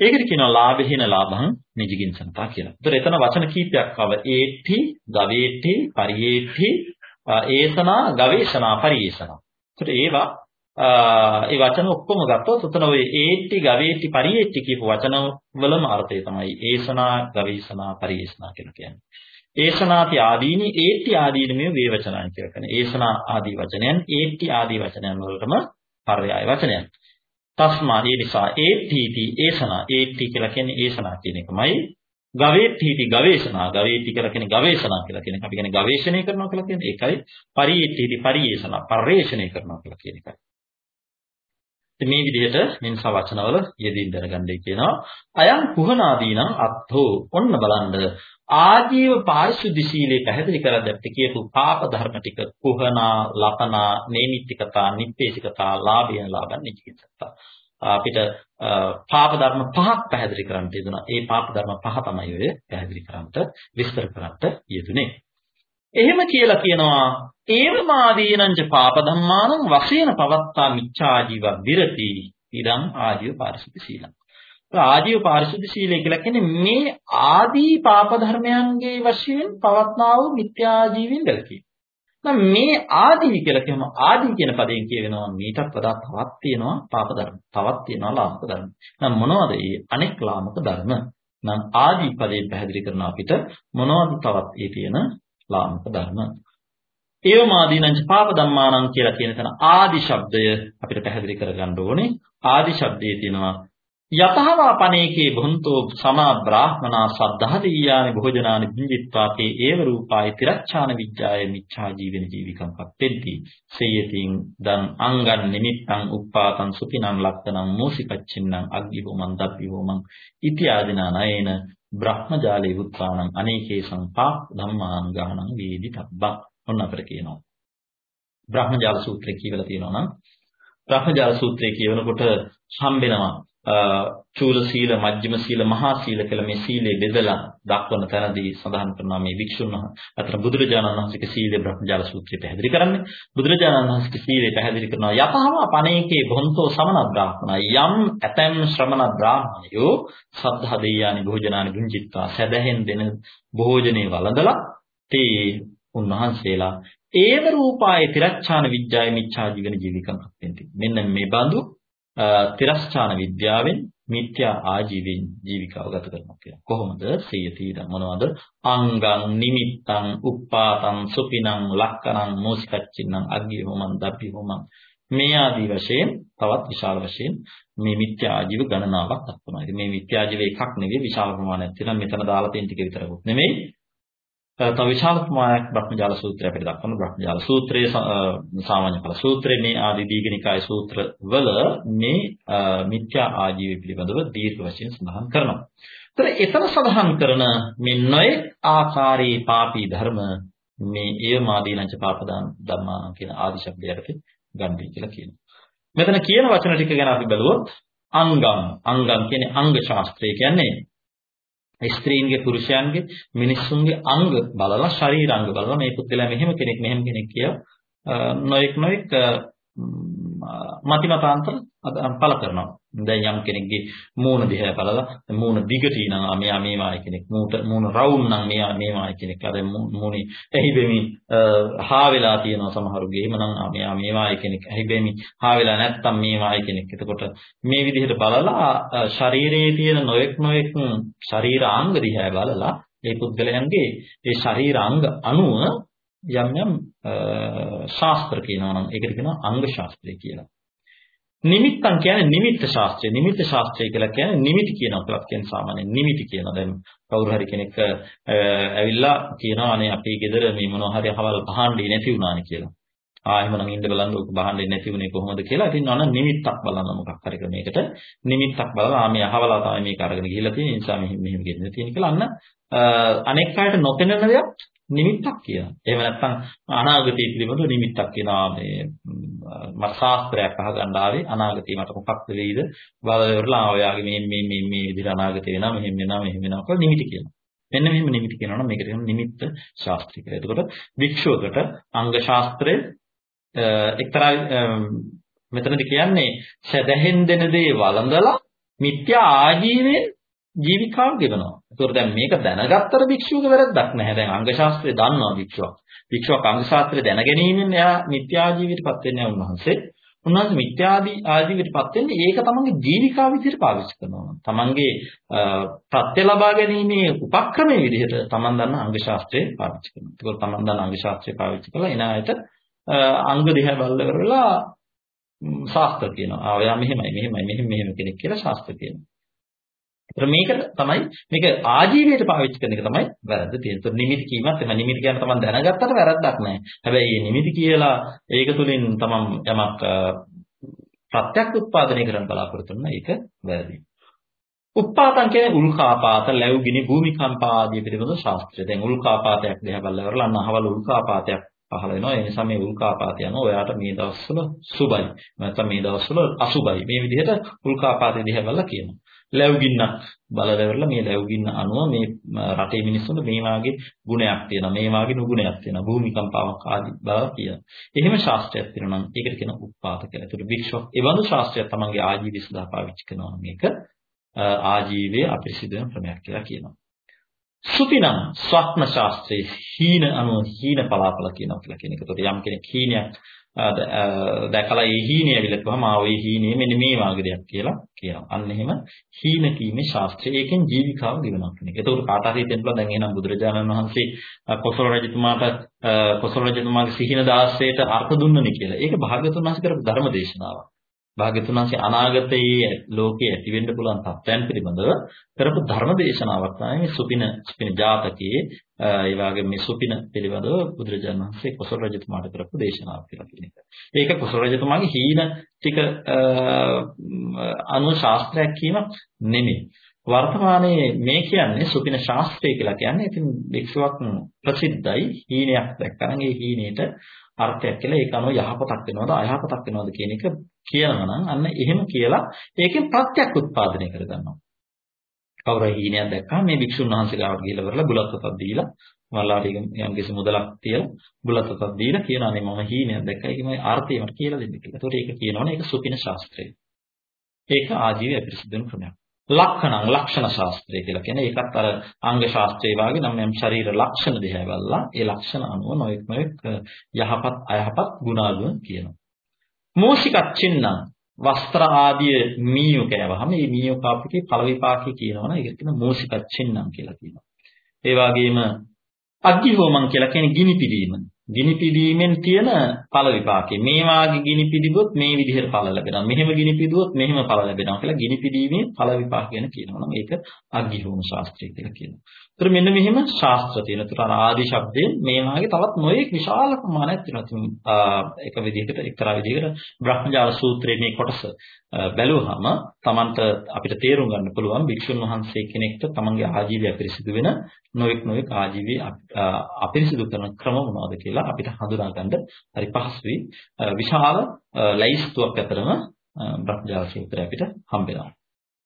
ඒකට කියනවා ලාභේන ලාභං නිජිකින්සනතා කියලා. ඒතර එතන වචන කීපයක් ආව ඒට්ටි, ගවේට්ටි, පරියේට්ටි, ඒසනා, ගවේෂණා, පරියේෂණා. ඒතර ඒවා ඒ වචන ඔක්කොම ගත්තොත් උතන ඔය ඒට්ටි, ගවේට්ටි, පරියේට්ටි කියපු වචන වලම අර්ථය තමයි ඒසනා, ගවේෂණා, පරියේෂණා කියලා කියන්නේ. ඒසනාති ආදීනි ඒට්ටි ආදීනි මේ වේවචනයන් කියලා කියන්නේ. ඒසනා ආදී වචනයන් ඒට්ටි ආදී වචනයන් වලටම පර්යාය වචනයන්. තස්මා ඒ නිසා ඒට්ටීති ඒසනා ඒට්ටි කියලා කියන්නේ ඒසනා කියන එකමයි ගවේට්ටීටි ගවේෂණා ගවේට්ටි කියලා කියන්නේ ගවේෂණා කියලා කියන්නේ අපි කියන්නේ ගවේෂණය කරනවා කියලා කියන්නේ ඒකයි පරියේට්ටීටි පරියේෂණා පරිශ්‍රණය කරනවා කියලා කියන එකයි. ඉතින් මේ විදිහට මෙන්ස වචනවල යෙදින් දැනගන්නයි කියනවා. අයං කුහනාදීනම් අත්ථෝ ඔන්න බලන්න ආජීව පාරිශුද්ධ සීලේ පැහැදිලි කරද්දී අපිට කියපු පාප ධර්ම ටික කුහනා, ලපනා, නේමිත්තිකතා, නිප්පේසිකතා, ලාභය, ලාභන් නිචිකිතතා. අපිට පාප ධර්ම පහක් පැහැදිලි කරන්න තියදුනා. ඒ පාප ධර්ම පහ තමයි ඔය පැහැදිලි කරන්නට විස්තර කරන්නට යෙදුනේ. එහෙම කියලා කියනවා ඒව මාදීනංච පාප ධම්මානං වශයෙන් පවත්තා මිච්ඡාජීව විරති ඉදං ආජීව පාරිශුද්ධ සීලං. ආජීව පාරිශුද්ධ ශීලය කියලා කියන්නේ මේ ආදී පාප ධර්මයන්ගේ වශයෙන් පවත්නා වූ මිත්‍යා ජීවින් වැළකීම. නම් මේ ආදී කියලා කියම ආදී කියන පදයෙන් කියවෙනවා මීටත් වඩා තවත් තියෙනවා පාප ධර්ම. තවත් තියෙනවා ලාමක ධර්ම. නම් මොනවද මේ අනෙක් ලාමක ධර්ම? නම් ආදී පදයෙන් පැහැදිලි කරන අපිට මොනවද තවත් මේ තියෙන ලාමක ධර්ම? ඒව මාදීනංච පාප ධම්මානං කියලා කියන තැන ආදි ශබ්දය අපිට පැහැදිලි කරගන්න ඕනේ. ආදි ශබ්දයේ තියෙනවා යතහවා පනේකේ බොන්තෝ සමා බ්‍රාහ්මනා සද්ධාදීයානි භෝජනානි බින්දිත්වාතේ ඒව රූපායි තිරච්ඡාන විජ්ජාය මිච්ඡා ජීවෙන ජීවිකම් පත්තෙන්ති සේයතින් දන් අංගන් නිමිත්තං උප්පාතං සුපිනං ලක්තනං මෝසිපච්චින්නම් අග්ගිවමන් දප්පිවමන් ඉති ආදිනා නයේන බ්‍රහ්මජාලේ උත්පානං අනේකේ සංපා ධම්මාං ගානං වේදි තබ්බං. ඔන්න අපිට කියනවා. බ්‍රහ්මජාල සූත්‍රය කියවලා තියෙනවා නම් බ්‍රහ්මජාල සූත්‍රය කියවනකොට හම්බෙනවා චූල සීල, මජ්ක්‍ධිම සීල, මහා සීල කියලා මේ සීලේ බෙදලා දක්වන තැනදී සඳහන් කරනවා මේ වික්ෂුන් අතර බුදුරජාණන් වහන්සේගේ සීලේ බ්‍රහ්මජාල සූත්‍රය පැහැදිලි කරන්නේ. බුදුරජාණන් වහන්සේගේ සීලේ පැහැදිලි කරනවා යතහම පණේකේ බොන්තෝ සමන බ්‍රාහ්මණ යම් ඇතැම් ශ්‍රමණ බ්‍රාහ්මණයෝ සද්ධා දෙයානි භෝජනානි බුංචිත්වා සදහෙන් දෙන භෝජනේ වළඳලා තේ උන්වහන්සේලා ඒව රූපාය තිරච්ඡාන විඥාය මිච්ඡා ජීවන ජීවිකම් හත්ෙන්ති. මෙන්න මේ බඳු තිරස්චාන විද්‍යාවෙන් මිත්‍යා ආජීවයෙන් ජීවිකාව ගත කරනවා කියලා. කොහොමද? සියතීද මොනවද? අංගං නිමිත්තං උප්පාතං සුපිනං ලක්කනං මෝසිකච්චින්නම් අග්ගිය හොමන් දප්පි හොමන් මේ ආදී වශයෙන් තවත් විශාල වශයෙන් මේ මිත්‍යා ආජීව ගණනාවක් දක්වනවා. ඉතින් මේ මිත්‍යා ආජීව එකක් නෙවෙයි විශාල ප්‍රමාණයක් තියෙනවා. මෙතන දාලා තියෙන ටික විතරකුත් නෙමෙයි. තව විශාල ප්‍රමාණයක් බ්‍රහ්මජාල සූත්‍රය අපිට දක්වන බ්‍රහ්මජාල සූත්‍රයේ සාමාන්‍ය ඵල සූත්‍රයේ මේ ආදී දීඝනිකාය සූත්‍ර වල මේ මිත්‍යා ආජීව පිළිබඳව දීර්ඝ වශයෙන් සඳහන් කරනවා. ඒතර එතන සඳහන් කරන මේ නොයේ ආකාරී පාපී ධර්ම මේ ඒමාදීනංච පාපදාන ධම්මා කියන ආදි ශබ්දයට ගන්වි කියලා කියනවා. මෙතන කියන වචන ටික ගැන අපි බලුවොත් අංගම් අංගම් කියන්නේ අංග ශාස්ත්‍රය කියන්නේ ස්ත්‍රීන්ගේ පුරුෂයන්ගේ මිනිස්සුන්ගේ අංග බලලා ශරීරාංග බලලා මේ පුද්ගලයා මෙහෙම කෙනෙක් මෙහෙම කෙනෙක් කියලා නොඑක් නොඑක් මතිමතාන්තර පළ කරනවා. දැන් යම් කෙනෙක්ගේ මූණ දිහා බලලා මූණ දිගටි නම් මෙයා මේ වායි කෙනෙක් මූණ මූණ රවුම් නම් මෙයා මේ වායි කෙනෙක්. අර මූණේ ඇහි බෙමි හා වෙලා තියෙනවා සමහරුගේ. එහෙමනම් මෙයා මේ වායි කෙනෙක් ඇහි බෙමි හා වෙලා නැත්තම් මේ වායි කෙනෙක්. එතකොට මේ විදිහට බලලා ශරීරයේ තියෙන නොයෙක් නොයෙක් ශරීරාංග දිහා බලලා ඒ පුද්ගලයන්ගේ ඒ ශරීරාංග අණුව යම් යම් ශාස්ත්‍ර කියනවා නම් ඒකට කියනවා අංග ශාස්ත්‍රය කියලා. නිමිත්තන් කියන්නේ නිමිත්ත ශාස්ත්‍රය. නිමිත්ත ශාස්ත්‍රය කියලා කියන්නේ නිමිති කියනවා කියලා කියන සාමාන්‍ය නිමිති කියනවා. දැන් කවුරු හරි කෙනෙක් ඇවිල්ලා කියනවා අනේ අපේ ගෙදර මේ මොනවා හරි අහවල් භාණ්ඩේ නැති වුණානේ කියලා. ආ එහෙමනම් ඉන්න බලන්න ඔක භාණ්ඩේ නැති වුණේ කොහොමද කියලා. ඉතින් අන නිමිත්තක් බලන්න මොකක් හරි ක්‍රමයකට නිමිත්තක් බලලා ආ මේ අහවලා තමයි මේක අරගෙන ගිහිල්ලා තියෙන නිසා මෙහෙම මෙහෙම ගෙන්න තියෙන කියලා අන්න අනෙක් අයට නොපෙනෙන දෙයක් නිමිත්තක් කියනවා. එහෙම නැත්නම් අනාගතය පිළිබඳව නිමිත්තක් කියනවා මේ මට ශාස්ත්‍රයක් අහගන්න ආවේ අනාගතේ මට මොකක්ද වෙයිද බලවලලා ඔයාගේ මේ මේ මේ මේ විදිහට අනාගතේ වෙනවා මෙහෙම වෙනවා මෙහෙම වෙනවා කියලා නිමිති කියනවා. මෙන්න මෙහෙම නිමිති කියනවා නම් මේකට කියනවා නිමිත්ත ශාස්ත්‍රය කියලා. එතකොට වික්ෂුවකට අංග ශාස්ත්‍රය එක්තරා මෙතනදි කියන්නේ සැදැහෙන් දෙන දේ වළඳලා මිත්‍යා ආජීවයෙන් ජීවිකාව ගෙවනවා. ඒතකොට දැන් මේක දැනගත්තර භික්ෂුවක වැරද්දක් නැහැ. දැන් අංග ශාස්ත්‍රය දන්නවා භික්ෂුවක්. භික්ෂුවක් අංග ශාස්ත්‍රය දැන ගැනීමෙන් එයා මිත්‍යා ජීවිතපත් වෙන්නේ උන්වහන්සේ. උන්වහන්සේ මිත්‍යාදී ආජීවිතපත් වෙන්නේ ඒක තමන්ගේ ජීවිකාව විදිහට පාවිච්චි කරනවා. තමන්ගේ ප්‍රත්‍ය ලබා ගැනීමේ උපක්‍රමයේ විදිහට තමන් දන්න අංග ශාස්ත්‍රය පාවිච්චි කරනවා. ඒකෝ තමන් දන්න අංග ශාස්ත්‍රය පාවිච්චි කරලා එන අයට අංග දිහා බලලා කරලා ශාස්ත්‍ර කියනවා. ආ ඔයා මෙහෙමයි මෙහෙමයි මෙහෙම මෙහෙම කෙනෙක් කියලා ශාස්ත්‍ර කියනවා. මේකට තමයි මේක ආජීවයට පාවිච්චි කරන එක තමයි වැරද්ද තියෙන්නේ. ඒත් නිමිති කීමත් එම නිමිති කියන තමයි දැනගත්තට වැරද්දක් නැහැ. හැබැයි මේ නිමිති කියලා ඒක තුලින් තමන් යමක් ප්‍රත්‍යක් උත්පාදනය කරන්න බලාපොරොත්තු වෙන ඒක වැරදි. උප්පාතං කියන්නේ උල්කාපාත, ලැබුගිනි, භූමිකම්පා ආදී පිළිබඳ ශාස්ත්‍රය. දැන් උල්කාපාතයක් දිහා බලලා ඉවරලා අන්න අහවල උල්කාපාතයක් පහළ වෙනවා. ඒ නිසා මේ උල්කාපාත යනවා. ඔයාට මේ දවස්වල සුබයි. නැත්නම් මේ දවස්වල අසුබයි. මේ විදිහට උල්කාපාතය දිහා බලලා කියනවා. ලැබුගින්නක් බලලා ඉවරලා මේ ලැබුගින්න අනුව මේ රටේ මිනිස්සුන්ට මේ වාගේ ගුණයක් තියෙනවා. මේ වාගේ නුගුණයක් තියෙනවා. භූමිකම්පාවක් ආදී බව කියනවා. එහෙම ශාස්ත්‍රයක් තියෙනවා නම් ඒකට කියන උප්පාත කියලා. ඒකට භික්ෂුවක් ඒ වගේ ශාස්ත්‍රයක් තමන්ගේ ආජීවය සඳහා පාවිච්චි කරනවා මේක ආජීවයේ අපිරිසිදු වෙන ක්‍රමයක් කියලා කියනවා. සුපිනම් ස්වප්න ශාස්ත්‍රයේ හීන අනුව හීන පලාපල කියනවා කියලා කියන එක. ඒකට යම් කෙනෙක් හීනයක් දැකලා ඒ හීනේ ඇවිල්ලා කොහම ආ ඔය හීනේ මෙන්න මේ වාගේ දෙයක් කියලා කියනවා. අන්න එහෙම හීන කීමේ ශාස්ත්‍රය. ඒකෙන් ජීවිකාව දිනනවා කියන එක. ඒකට කාට හරි හිතෙන්න පුළුවන් දැන් එහෙනම් බුදුරජාණන් වහන්සේ කොසල් රජතුමාට කොසල් රජතුමාගේ සිහින දාසයට අර්ථ දුන්නනේ කියලා. ඒක භාග්‍යතුන් වහන්සේ කරපු ධර්ම දේශනාවක්. භාග්‍යතුන් වහන්සේ අනාගතයේ ලෝකයේ ඇති වෙන්න පුළුවන් තත්ත්වයන් පිළිබඳව කරපු ධර්ම දේශනාවක් තමයි මේ සුපින සුපින ජාතකයේ ඒ වගේ මේ සුපින පිළිබඳව බුදුරජාණන් වහන්සේ කොසල් රජතුමාට කරපු දේශනාවක් කියලා කියන එක. ඒක කොසල් රජතුමාගේ හීන ටික අනු ශාස්ත්‍රයක් කීම නෙමෙයි. වර්තමානයේ මේ කියන්නේ සුපින ශාස්ත්‍රය කියලා කියන්නේ ඉතින් වික්ෂුවක් ප්‍රසිද්ධයි හීනයක් දැක්කම ඒ හීනේට අර්ථයක් කියලා ඒක අනුව යහපතක් වෙනවද අයහපතක් වෙනවද කියන එක කියනවා නම් අන්න එහෙම කියලා ඒකෙන් ප්‍රත්‍යක් උත්පාදනය කරගන්නවා. කවුරු හීනයක් දැක්කම මේ භික්ෂුන් වහන්සේ ගාවට ගිහිල්ලා වරලා බුලත් පොතක් දීලා මල්ලාට යම් කිසි මුදලක් තියලා බුලත් පොතක් දීලා කියනවා නේ මම හීනයක් දැක්කයි ඒක මගේ අර්ථය මට කියලා දෙන්න කියලා. ඒතකොට ඒක කියනවනේ ඒක සුපින ශාස්ත්‍රය. ඒක ආජීවය පිරිසිදුන ක්‍රමයක්. ලක්ෂණ ලක්ෂණ ශාස්ත්‍රය කියලා කියන්නේ ඒකත් අර අංග ශාස්ත්‍රය වාගේ නම් යම් ශරීර ලක්ෂණ දිහා බලලා ඒ ලක්ෂණ අනුව නොඑක් නොඑක් යහපත් අයහපත් ගුණාලුව කියනවා. මූෂිකච්චින්නම් වස්ත්‍ර ආදී මීයු කෑවහම මේ මීයු කාපිකේ ඵල විපාකේ කියනවනේ ඒක කියන මූෂිකච්චින්නම් කියලා කියනවා. ඒ වගේම අග්ගිහෝමං කියලා කියන්නේ ගිනි පිදීම. ගිනි පිදීමෙන් තියෙන ඵල විපාකේ මේ වාගේ ගිනි පිදිබොත් මේ විදිහට ඵල ලැබෙනවා මෙහෙම ගිනි පිදුවොත් මෙහෙම ඵල ලැබෙනවා කියලා ගිනි පිදීමේ ඵල විපාක ගැන කියනවා නම් ඒක අග්ගිහෝම ශාස්ත්‍රය කියලා කියනවා. ඒතර මෙන්න මෙහෙම ශාස්ත්‍ර තියෙන. ඒතර ආදී શબ્දයෙන් මේ වාගේ තවත් නොයෙක් විශාල ප්‍රමාණයක් තියෙනවා. ඒක විදිහකට එක්තරා විදිහකට බ්‍රහ්මජාල සූත්‍රයේ මේ කොටස බැලුවහම Tamanට අපිට තේරුම් ගන්න පුළුවන් භික්ෂුන් වහන්සේ කෙනෙක්ට තමන්ගේ ආජීවය අපිරිසිදු වෙන නොඑක් නොඑක් ආජීවය අපිරිසිදු කරන ක්‍රම මොනවද කියලා අපිට හඳුනා ගන්න හරි පහසුයි. විශාල ලයිස්තුවක් අතරම බ්‍රහ්මජාල සූත්‍රය අපිට හම්බ වෙනවා.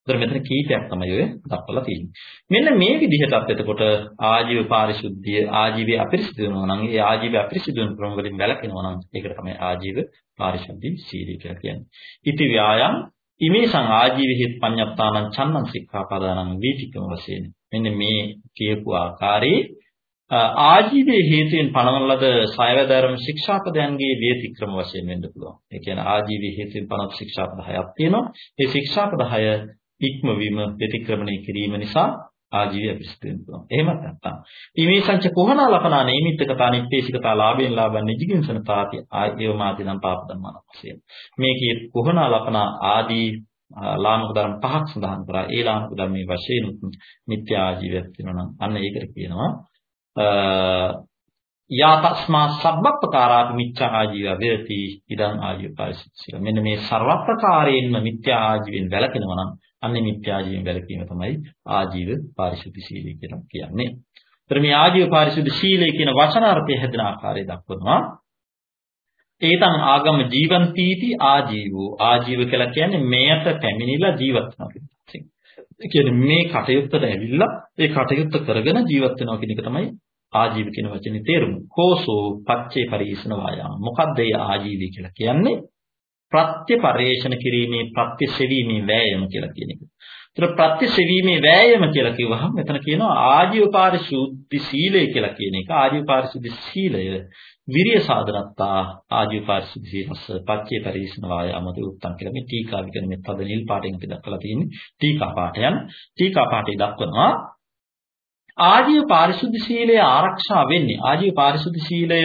ඒතර මෙතන කීපයක් තමයි ඔය දක්වලා තියෙන්නේ. මෙන්න මේ විදිහටත් එතකොට ආජීව පාරිශුද්ධිය ආජීවය අපිරිසිදු වෙනවා නම් ඒ ආජීවය අපිරිසිදු වෙන ක්‍රම වලින් වැළකෙනවා නම් ඒකට තමයි ආජීව පාරිශුද්ධි සීලී කියලා කියන්නේ. ඉති ව්‍යායම් ඉමේසං ආජීවෙහි පඤ්ඤත්තානං චන්නං සික්ඛාපදානං වීතිකම වශයෙන්. මෙන්න මේ කියපු ආකාරයේ ආජීවයේ හේතුවෙන් පනවන ලද සයවැදර්ම ශික්ෂාපදයන්ගේ වේතික්‍රම වශයෙන් වෙන්න පුළුවන්. ඒ කියන්නේ ආජීවයේ හේතුවෙන් පනවන ශික්ෂාපද 10ක් තියෙනවා. මේ ශික්ෂාපද 10 ඉක්මවීම ප්‍රතික්‍රමණය කිරීම නිසා ආජීවය අපිරිසිදු වෙන්න පුළුවන්. එහෙමත් නැත්නම් ීමේ සංච කොහනා ලපනා නේමිත්තකතා නිත්තේශිකතා ලාභයෙන් ලාභන් නිජිකින්සන තාති ආයව මාදිනම් පාප ධර්මන වශයෙන්. මේකේ කොහනා ලපනා ආදී ලාමක ධර්ම පහක් සඳහන් කරා. ඒ ලාමක ධර්මයේ වශයෙන් මිත්‍යා ආජීවයක් වෙනවා නම් අන්න ඒකට කියනවා යා තස්මා සබ්බප්පකාරාපි මිච්ඡා ආජීව වේති ඉදං ආජීව පරිසුද්ධිය. මෙන්න මේ ਸਰව ප්‍රකාරයෙන්ම මිත්‍යා ආජීවෙන් වැළකෙනවා නම් අන්නේ මිත්‍යා ජීවයෙන් වැළකීම තමයි ආජීව පාරිශුද්ධ සීලය කියලා කියන්නේ. ඒතර මේ ආජීව පාරිශුද්ධ සීලය කියන වචනාර්ථය හැදෙන ආකාරය දක්වනවා. ඒතං ආගම ජීවන්තීති ආජීවෝ ආජීව කියලා කියන්නේ මෙයට පැමිණිලා ජීවත් වෙනවා කියන ඒ කියන්නේ මේ කටයුත්තට ඇවිල්ලා ඒ කටයුත්ත කරගෙන ජීවත් වෙනවා කියන එක තමයි ආජීව කියන වචනේ තේරුම. කෝසෝ පච්චේ පරිසන වායාම. මොකක්ද ඒ ආජීවය කියලා කියන්නේ? ප්‍රත්‍ය පරිේෂණ කිරීමේ ප්‍රත්‍ය සෙවීමේ වෑයම කියලා කියන එක. ඒතර ප්‍රත්‍ය සෙවීමේ වෑයම කියලා කිව්වහම මෙතන කියනවා ආජීව පාරිශුද්ධි සීලය කියලා කියන එක. ආජීව පාරිශුද්ධි සීලය විරිය සාධනත්තා ආජීව පාරිශුද්ධි සීලස පච්චේ පරිේෂණ වායාමද උත්තම් කියලා මේ ටීකා විකන මේ පද නිල් පාඩයෙන් අපි දක්වලා තියෙන්නේ. ටීකා පාඨයන් ටීකා පාඨය දක්වනවා ආජීව පාරිශුද්ධ සීලය ආරක්ෂා වෙන්නේ ආජීව පාරිශුද්ධ සීලය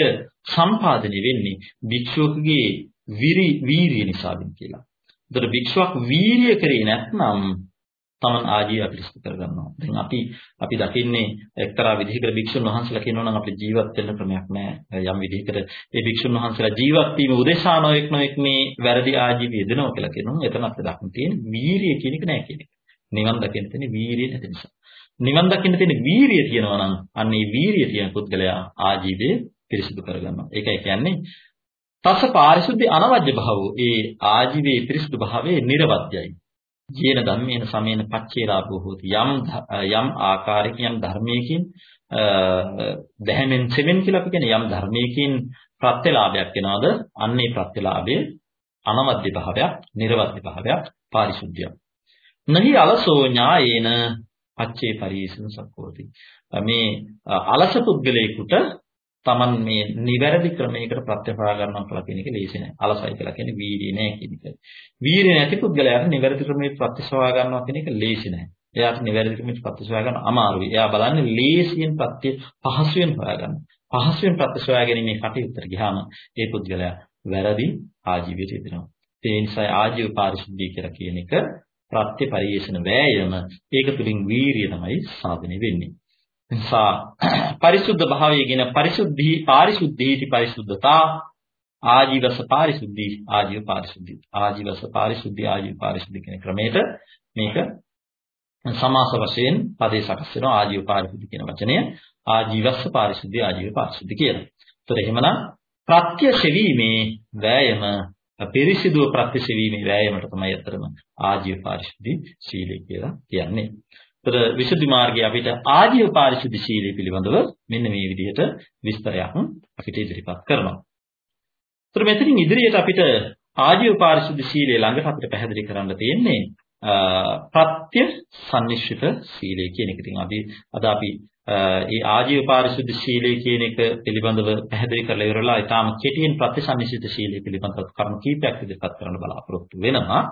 සම්පාදනය වෙන්නේ භික්ෂුවකගේ විරි වීරිය නිසාවෙන් කියලා. ඒතර භික්ෂුවක් වීරිය කරේ නැත්නම් තමන් ආජීව පිරිසිදු කරගන්නවා. දැන් අපි අපි දකින්නේ එක්තරා විදිහකට භික්ෂුන් වහන්සේලා කියනවා නම් අපිට ජීවත් වෙන්න ක්‍රමයක් නැහැ. යම් විදිහකට ඒ භික්ෂුන් වහන්සේලා ජීවත් වීම උදෙසා නොඑක් නොඑක් මේ වැරදි ආජීව යෙදෙනවා කියලා කියනවා. එතන අපිට දක්න තියෙන වීරිය කියන එක නැහැ කියන එක. නිවන් දකින්න තියෙන වීරිය නැති නිසා. නිවන් දකින්න තියෙන වීරිය තියෙනවා නම් අන්න ඒ වීරිය තියෙන පුද්ගලයා ආජීවය පිරිසිදු කරගන්නවා. ඒකයි කියන්නේ තස පාරිශුද්ධ අනවජ්‍ය භාවෝ ඒ ආජීවයේ පිරිසිදු භාවයේ නිර්වද්‍යයි. ජීන ධම්මේන සමේන පච්චේලාභෝ හෝති. යම් යම් ආකාරයකින් යම් ධර්මයකින් දැහැමෙන් සෙවෙන් කියලා අපි කියන්නේ යම් ධර්මයකින් ප්‍රත්‍යලාභයක් වෙනවද? අන්නේ ප්‍රත්‍යලාභයේ අනවද්‍ය භාවයක් නිර්වද්‍ය භාවයක් පාරිශුද්ධියක්. නහි අලසෝ ඥායේන පච්චේ පරිේෂණ සක්කෝති. මේ අලස පුද්ගලයෙකුට Taman මේ නිවැරදි ක්‍රමයකට ප්‍රත්‍යපා ගන්නවා කියලා කියන එක ලේසි නෑ. අලසයි කියලා කියන්නේ වීර්යය නෑ කියන එක. වීර්යය නැති පුද්ගලයාට නිවැරදි ක්‍රමයකට ප්‍රත්‍යසවා ගන්නවා කියන එක ලේසි නෑ. එයාට නිවැරදි ක්‍රමයකට ප්‍රත්‍යසවා ගන්න අමාරුයි. එයා බලන්නේ ලේසියෙන් ප්‍රත්‍ය පහසුවෙන් හොයාගන්න. පහසුවෙන් ප්‍රත්‍යසවා ගැනීමේ කටයුත්තට ගියාම ඒ පුද්ගලයා වැරදි ආජීවයට යෙදෙනවා. ඒ නිසා ආජීව පාරිශුද්ධිය කියලා කියන එක ප්‍රත්‍ය පරිේෂණ වෑයම ඒක තුලින් වීරිය තමයි සාධනය වෙන්නේ. නිසා පරිසුද්ධ භාවය කියන පරිසුද්ධි පාරිසුද්ධීති පරිසුද්ධතා ආජීවස පාරිසුද්ධි ආජීව පාරිසුද්ධි ආජීවස පාරිසුද්ධි ආජීව පාරිසුද්ධි කියන ක්‍රමයට මේක සමාස වශයෙන් පදේ සකස් වෙනවා ආජීව පාරිසුද්ධි කියන වචනය ආජීවස්ස පාරිසුද්ධි ආජීව පාරිසුද්ධි කියලා. ඒතර එහෙමනම් ප්‍රත්‍ය සෙවීමේ වෑයම පිරිසිදුව ප්‍රත්‍ය සෙවීමේ වෑයමට තමයි අතරම ආජීව පාරිශුද්ධි සීලය කියලා කියන්නේ. ඒතර විසුද්ධි මාර්ගයේ අපිට ආජීව පාරිශුද්ධ සීලය පිළිබඳව මෙන්න මේ විදිහට විස්තරයක් අපිට ඉදිරිපත් කරනවා. ඒතර මෙතනින් ඉදිරියට අපිට ආජීව පාරිශුද්ධ සීලය ළඟට අපිට පැහැදිලි කරන්න තියෙන්නේ ප්‍රත්‍ය සම්නිශ්චිත සීලය කියන එක. ඉතින් අපි අද අපි ඒ ආජීව පාරිශුද්ධ සීලය කියන එක පිළිබඳව පැහැදිලි කරලා ඉවරලා ඊටාම කෙටියෙන් ප්‍රතිසන්නිසිත සීලය පිළිබඳව කරුණු කීපයක් ඉදිරිපත් කරන්න බලාපොරොත්තු වෙනවා.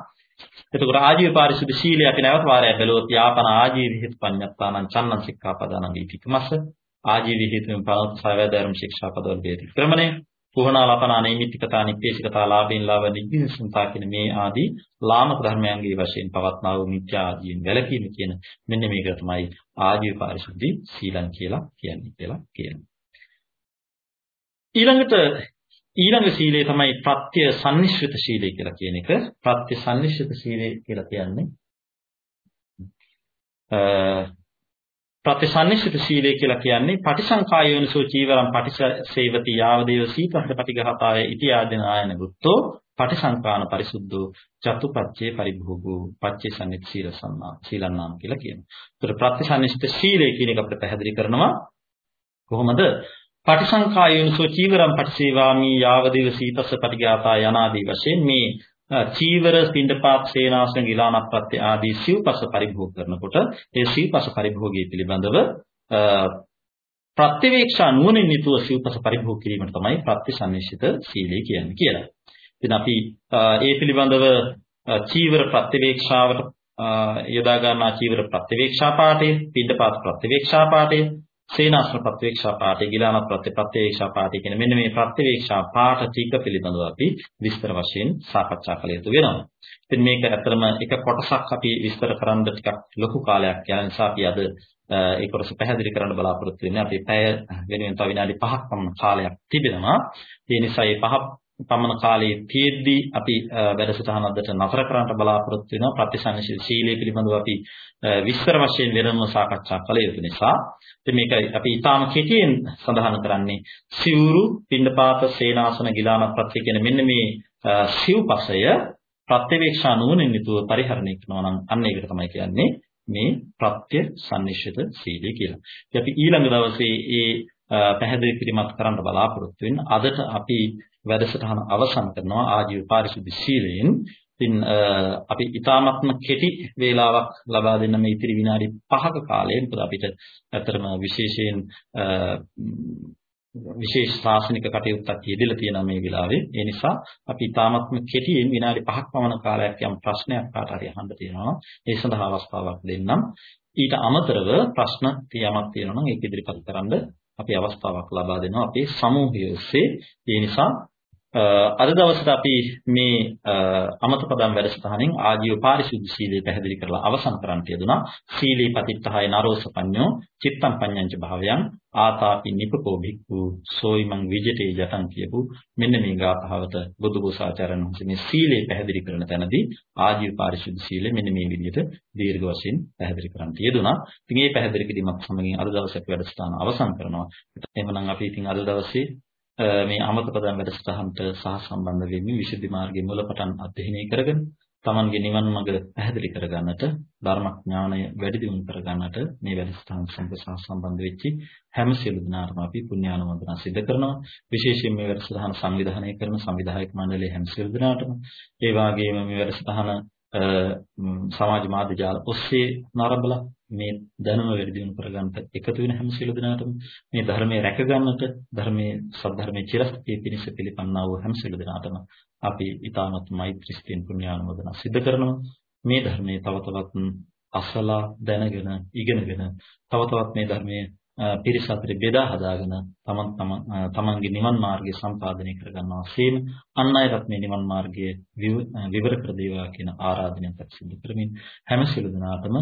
එතකොට ආජීව පාරිශුද්ධ සීලය අපි නැවත වාරයක් බැලුවොත් යාපන ආජීව හිත පඤ්ඤත්තානං චන්නං සික්ඛාපදානං දීතිකමස්ස ආජීව හිතෙන් පවත්සාවැදර්ම ශික්ෂාපදවල වේතික්‍රමණය පුහනා ලපනා නෛමිත්තිකතා නිප්පේශිකතා ලාභෙන් ලාභ නිග්ගිසුන්තා කියන මේ ආදී ලාමක ධර්මයන්ගේ වශයෙන් පවත්නා වූ මිත්‍යා ආජීවයෙන් වැළකීම කියන මෙන්න මේක තමයි ආජීව පාරිශුද්ධි සීලං කියලා කියන්නේ කියලා කියනවා. ඊළඟට ඊළඟ සීලය තමයි ප්‍රත්‍ය සම්නිශ්චිත සීලය කියලා කියන එක. ප්‍රත්‍ය සම්නිශ්චිත සීලය කියලා කියන්නේ ප්‍රත්‍ය සම්නිශ්චිත සීලය කියලා කියන්නේ පටිසංකායෝනිසෝ චීවරම් පටිසේවති යාවදේව සීතස්ස පටිඝාතාය ඉති ආදින ආයන බුත්තෝ පටිසංකාන පරිසුද්ධෝ චතුපච්චේ පරිභෝගෝ පච්චේ සම්නිත් සීල සම්මා සීලන්නාම කියලා කියනවා. ඒතර ප්‍රත්‍ය සම්නිශ්චිත සීලය කියන එක අපිට පැහැදිලි කරනවා කොහොමද පටිසංඛායෝනිසෝ චීවරම් පටිසේවාමි යාවදේව සීතස්ස පටිඝාතා යනාදී වශයෙන් මේ චීවර පින්ඩපාත සේනාසන ගිලානප්පත්‍ය ආදී සිව්පස පරිභෝග කරනකොට ඒ සිව්පස පරිභෝගයේ පිළිබඳව ප්‍රත්‍යවේක්ෂා නුවණින් යුතුව සිව්පස පරිභෝග කිරීමට තමයි ප්‍රතිසන්නිශ්චිත සීලය කියන්නේ කියලා. ඉතින් අපි ඒ පිළිබඳව චීවර ප්‍රත්‍යවේක්ෂාවට යොදා ගන්නා චීවර ප්‍රත්‍යවේක්ෂා පාඩය, පින්ඩපාත ප්‍රත්‍යවේක්ෂා පාඩය, සේනාසන ප්‍රත්‍යක්ෂා පාඨය, ගිලාන ප්‍රත්‍ය ප්‍රත්‍යක්ෂා පාඨය කියන මෙන්න මේ ප්‍රත්‍යක්ෂා පාඨ ටික පිළිබඳව අපි විස්තර වශයෙන් සාකච්ඡා කළ යුතු වෙනවා. ඉතින් මේක ඇත්තටම එක කොටසක් අපි විස්තර කරන්න ටිකක් ලොකු කාලයක් යන නිසා අපි අද ඒ කොටස පැහැදිලි කරන්න බලාපොරොත්තු වෙන්නේ. අපි පැය වෙනුවෙන් තව විනාඩි 5ක් පමණ කාලයක් තිබෙනවා. ඒ නිසා මේ පහ පමණ කාලයේ තියෙද්දී අපි වැඩසටහන අදට නතර කරන්න බලාපොරොත්තු වෙනවා. ප්‍රතිසංශීල ශීලයේ පිළිබඳව අපි විස්තර වශයෙන් වෙනම සාකච්ඡා කළ යුතු නිසා. ඉතින් මේක අපි ඊටාම කෙටියෙන් සඳහන් කරන්නේ. සිවුරු පින්ඩපාත සේනාසන ගිලාන ප්‍රත්‍ය කියන මෙන්න මේ සිව්පසය ප්‍රත්‍යවේක්ෂා නුවණින් යුතුව පරිහරණය කරනවා නම් අන්න ඒකට තමයි කියන්නේ මේ ප්‍රත්‍ය සම්නිශ්චිත සීලය කියලා. ඉතින් අපි ඊළඟ දවසේ ඒ පැහැදිලි කිරීමක් කරන්න බලාපොරොත්තු වෙන අදට අපි වැඩසටහන අවසන් කරනවා ආජීව පාරිශුද්ධ සීලයෙන්. ඉතින් අපි ඊ타මත්ම කෙටි වේලාවක් ලබා දෙන්න මේ ඉතිරි විනාඩි 5ක කාලයෙන් මොකද අපිට ඇත්තටම විශේෂයෙන් විශේෂ ශාසනික කටයුත්තක් යෙදලා තියෙනවා මේ වෙලාවේ. ඒ නිසා අපි ඊ타මත්ම කෙටියෙන් විනාඩි 5ක් පමණ කාලයක් යම් ප්‍රශ්නයක් කාට හරි අහන්න තියෙනවා. ඒ සඳහා අවස්ථාවක් දෙන්නම්. ඊට අමතරව ප්‍රශ්න තියමක් තියෙනවා නම් ඒක ඉදිරිපත් කරන්න අපි අවස්ථාවක් ලබා දෙනවා අපේ සමූහය ඔස්සේ. ඒ නිසා අද දවසට අපි මේ අමතපදම් වැඩසටහනින් ආජීව පාරිශුද්ධ සීලය පැහැදිලි කරලා අවසන් කරන්නට යෙදුනා. සීලී පතිත්තහය නරෝසපඤ්ඤෝ චිත්තම් පඤ්ඤංච භාවයන් ආතාපි නිපකෝ භික්ඛු සෝයිමං විජිතේ ජටං කියපු මෙන්න මේ ගාථාවත බුදුබෝසාචාර්යන් වහන්සේ මේ සීලය පැහැදිලි කරන තැනදී ආජීව පාරිශුද්ධ සීලය මෙන්න මේ විදිහට දීර්ඝ වශයෙන් පැහැදිලි කරන්න යෙදුනා. ඉතින් මේ පැහැදිලි කිරීමත් සමගින් අද දවසේ වැඩසටහන අවසන් කරනවා. එහෙමනම් අපි ඉතින් අද දවසේ මේ අමතපදන් වැඩසටහනට සහසම්බන්ධ වෙමින් විසුද්ධි මාර්ගයේ මුලපටන් අධ්‍යයනය කරගෙන තමන්ගේ නිවන් මඟ පැහැදිලි කරගන්නට ධර්මඥානය වැඩි දියුණු කරගන්නට මේ වැඩසටහන සමග සහසම්බන්ධ වෙච්චි හැම සියලු දෙනාටම අපි පුණ්‍යානුමෝදනා සිදු කරනවා. විශේෂයෙන් මේ වැඩසටහන සංවිධානය කරන සංවිධායක මණ්ඩලයේ හැම සියලු දෙනාටම. ඒ වගේම මේ වැඩසටහන සමාජ මාධ්‍ය ජාල ඔස්සේ නරඹලා මේ දැනුම වැඩි දියුණු කරගන්නට එකතු වෙන හැම සියලු දෙනාටම මේ ධර්මයේ රැක ගන්නට ධර්මයේ සද්ධර්මයේ චිරස්ථිතිය පිණිස පිළිපන්නා වූ හැම සියලු දෙනාටම අපි ඊටමත් මෛත්‍රී ස්තින් පුණ්‍යානුමෝදනා සිදු කරනවා. මේ ධර්මයේ තව තවත් අසලා දැනගෙන ඉගෙනගෙන තව තවත් මේ ධර්මයේ පිරිස අතර බෙදා හදාගෙන තමන් තමන්ගේ නිවන් මාර්ගය සම්පාදනය කර ගන්නවා සීම අන් අයටත් මේ නිවන් මාර්ගය විවර කර දේවා කියන ආරාධනයක් සිදු කරමින් හැම සියලු දෙනාටම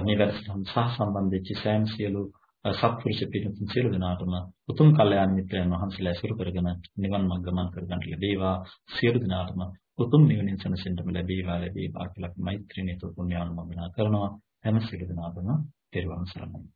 මේ වැඩසටහන සහ සම්බන්ධ වෙච්ච සෑම සියලු සත්පුරුෂ පිරිතුන් සියලු දෙනාටම උතුම් කල්යාණ මිත්‍රයන් වහන්සේලා ඉසුරු කරගෙන නිවන් මඟ ගමන් කරගන්න ලැබේවා. සියලු දෙනාටම උතුම් නිවනින් සැනසෙන්නම ලැබේවා ලැබේවා කියලා මෛත්‍රී නේතු පුණ්‍යානුමෝදනා කරනවා. හැම සියලු දෙනාටම තෙරුවන් සරණයි.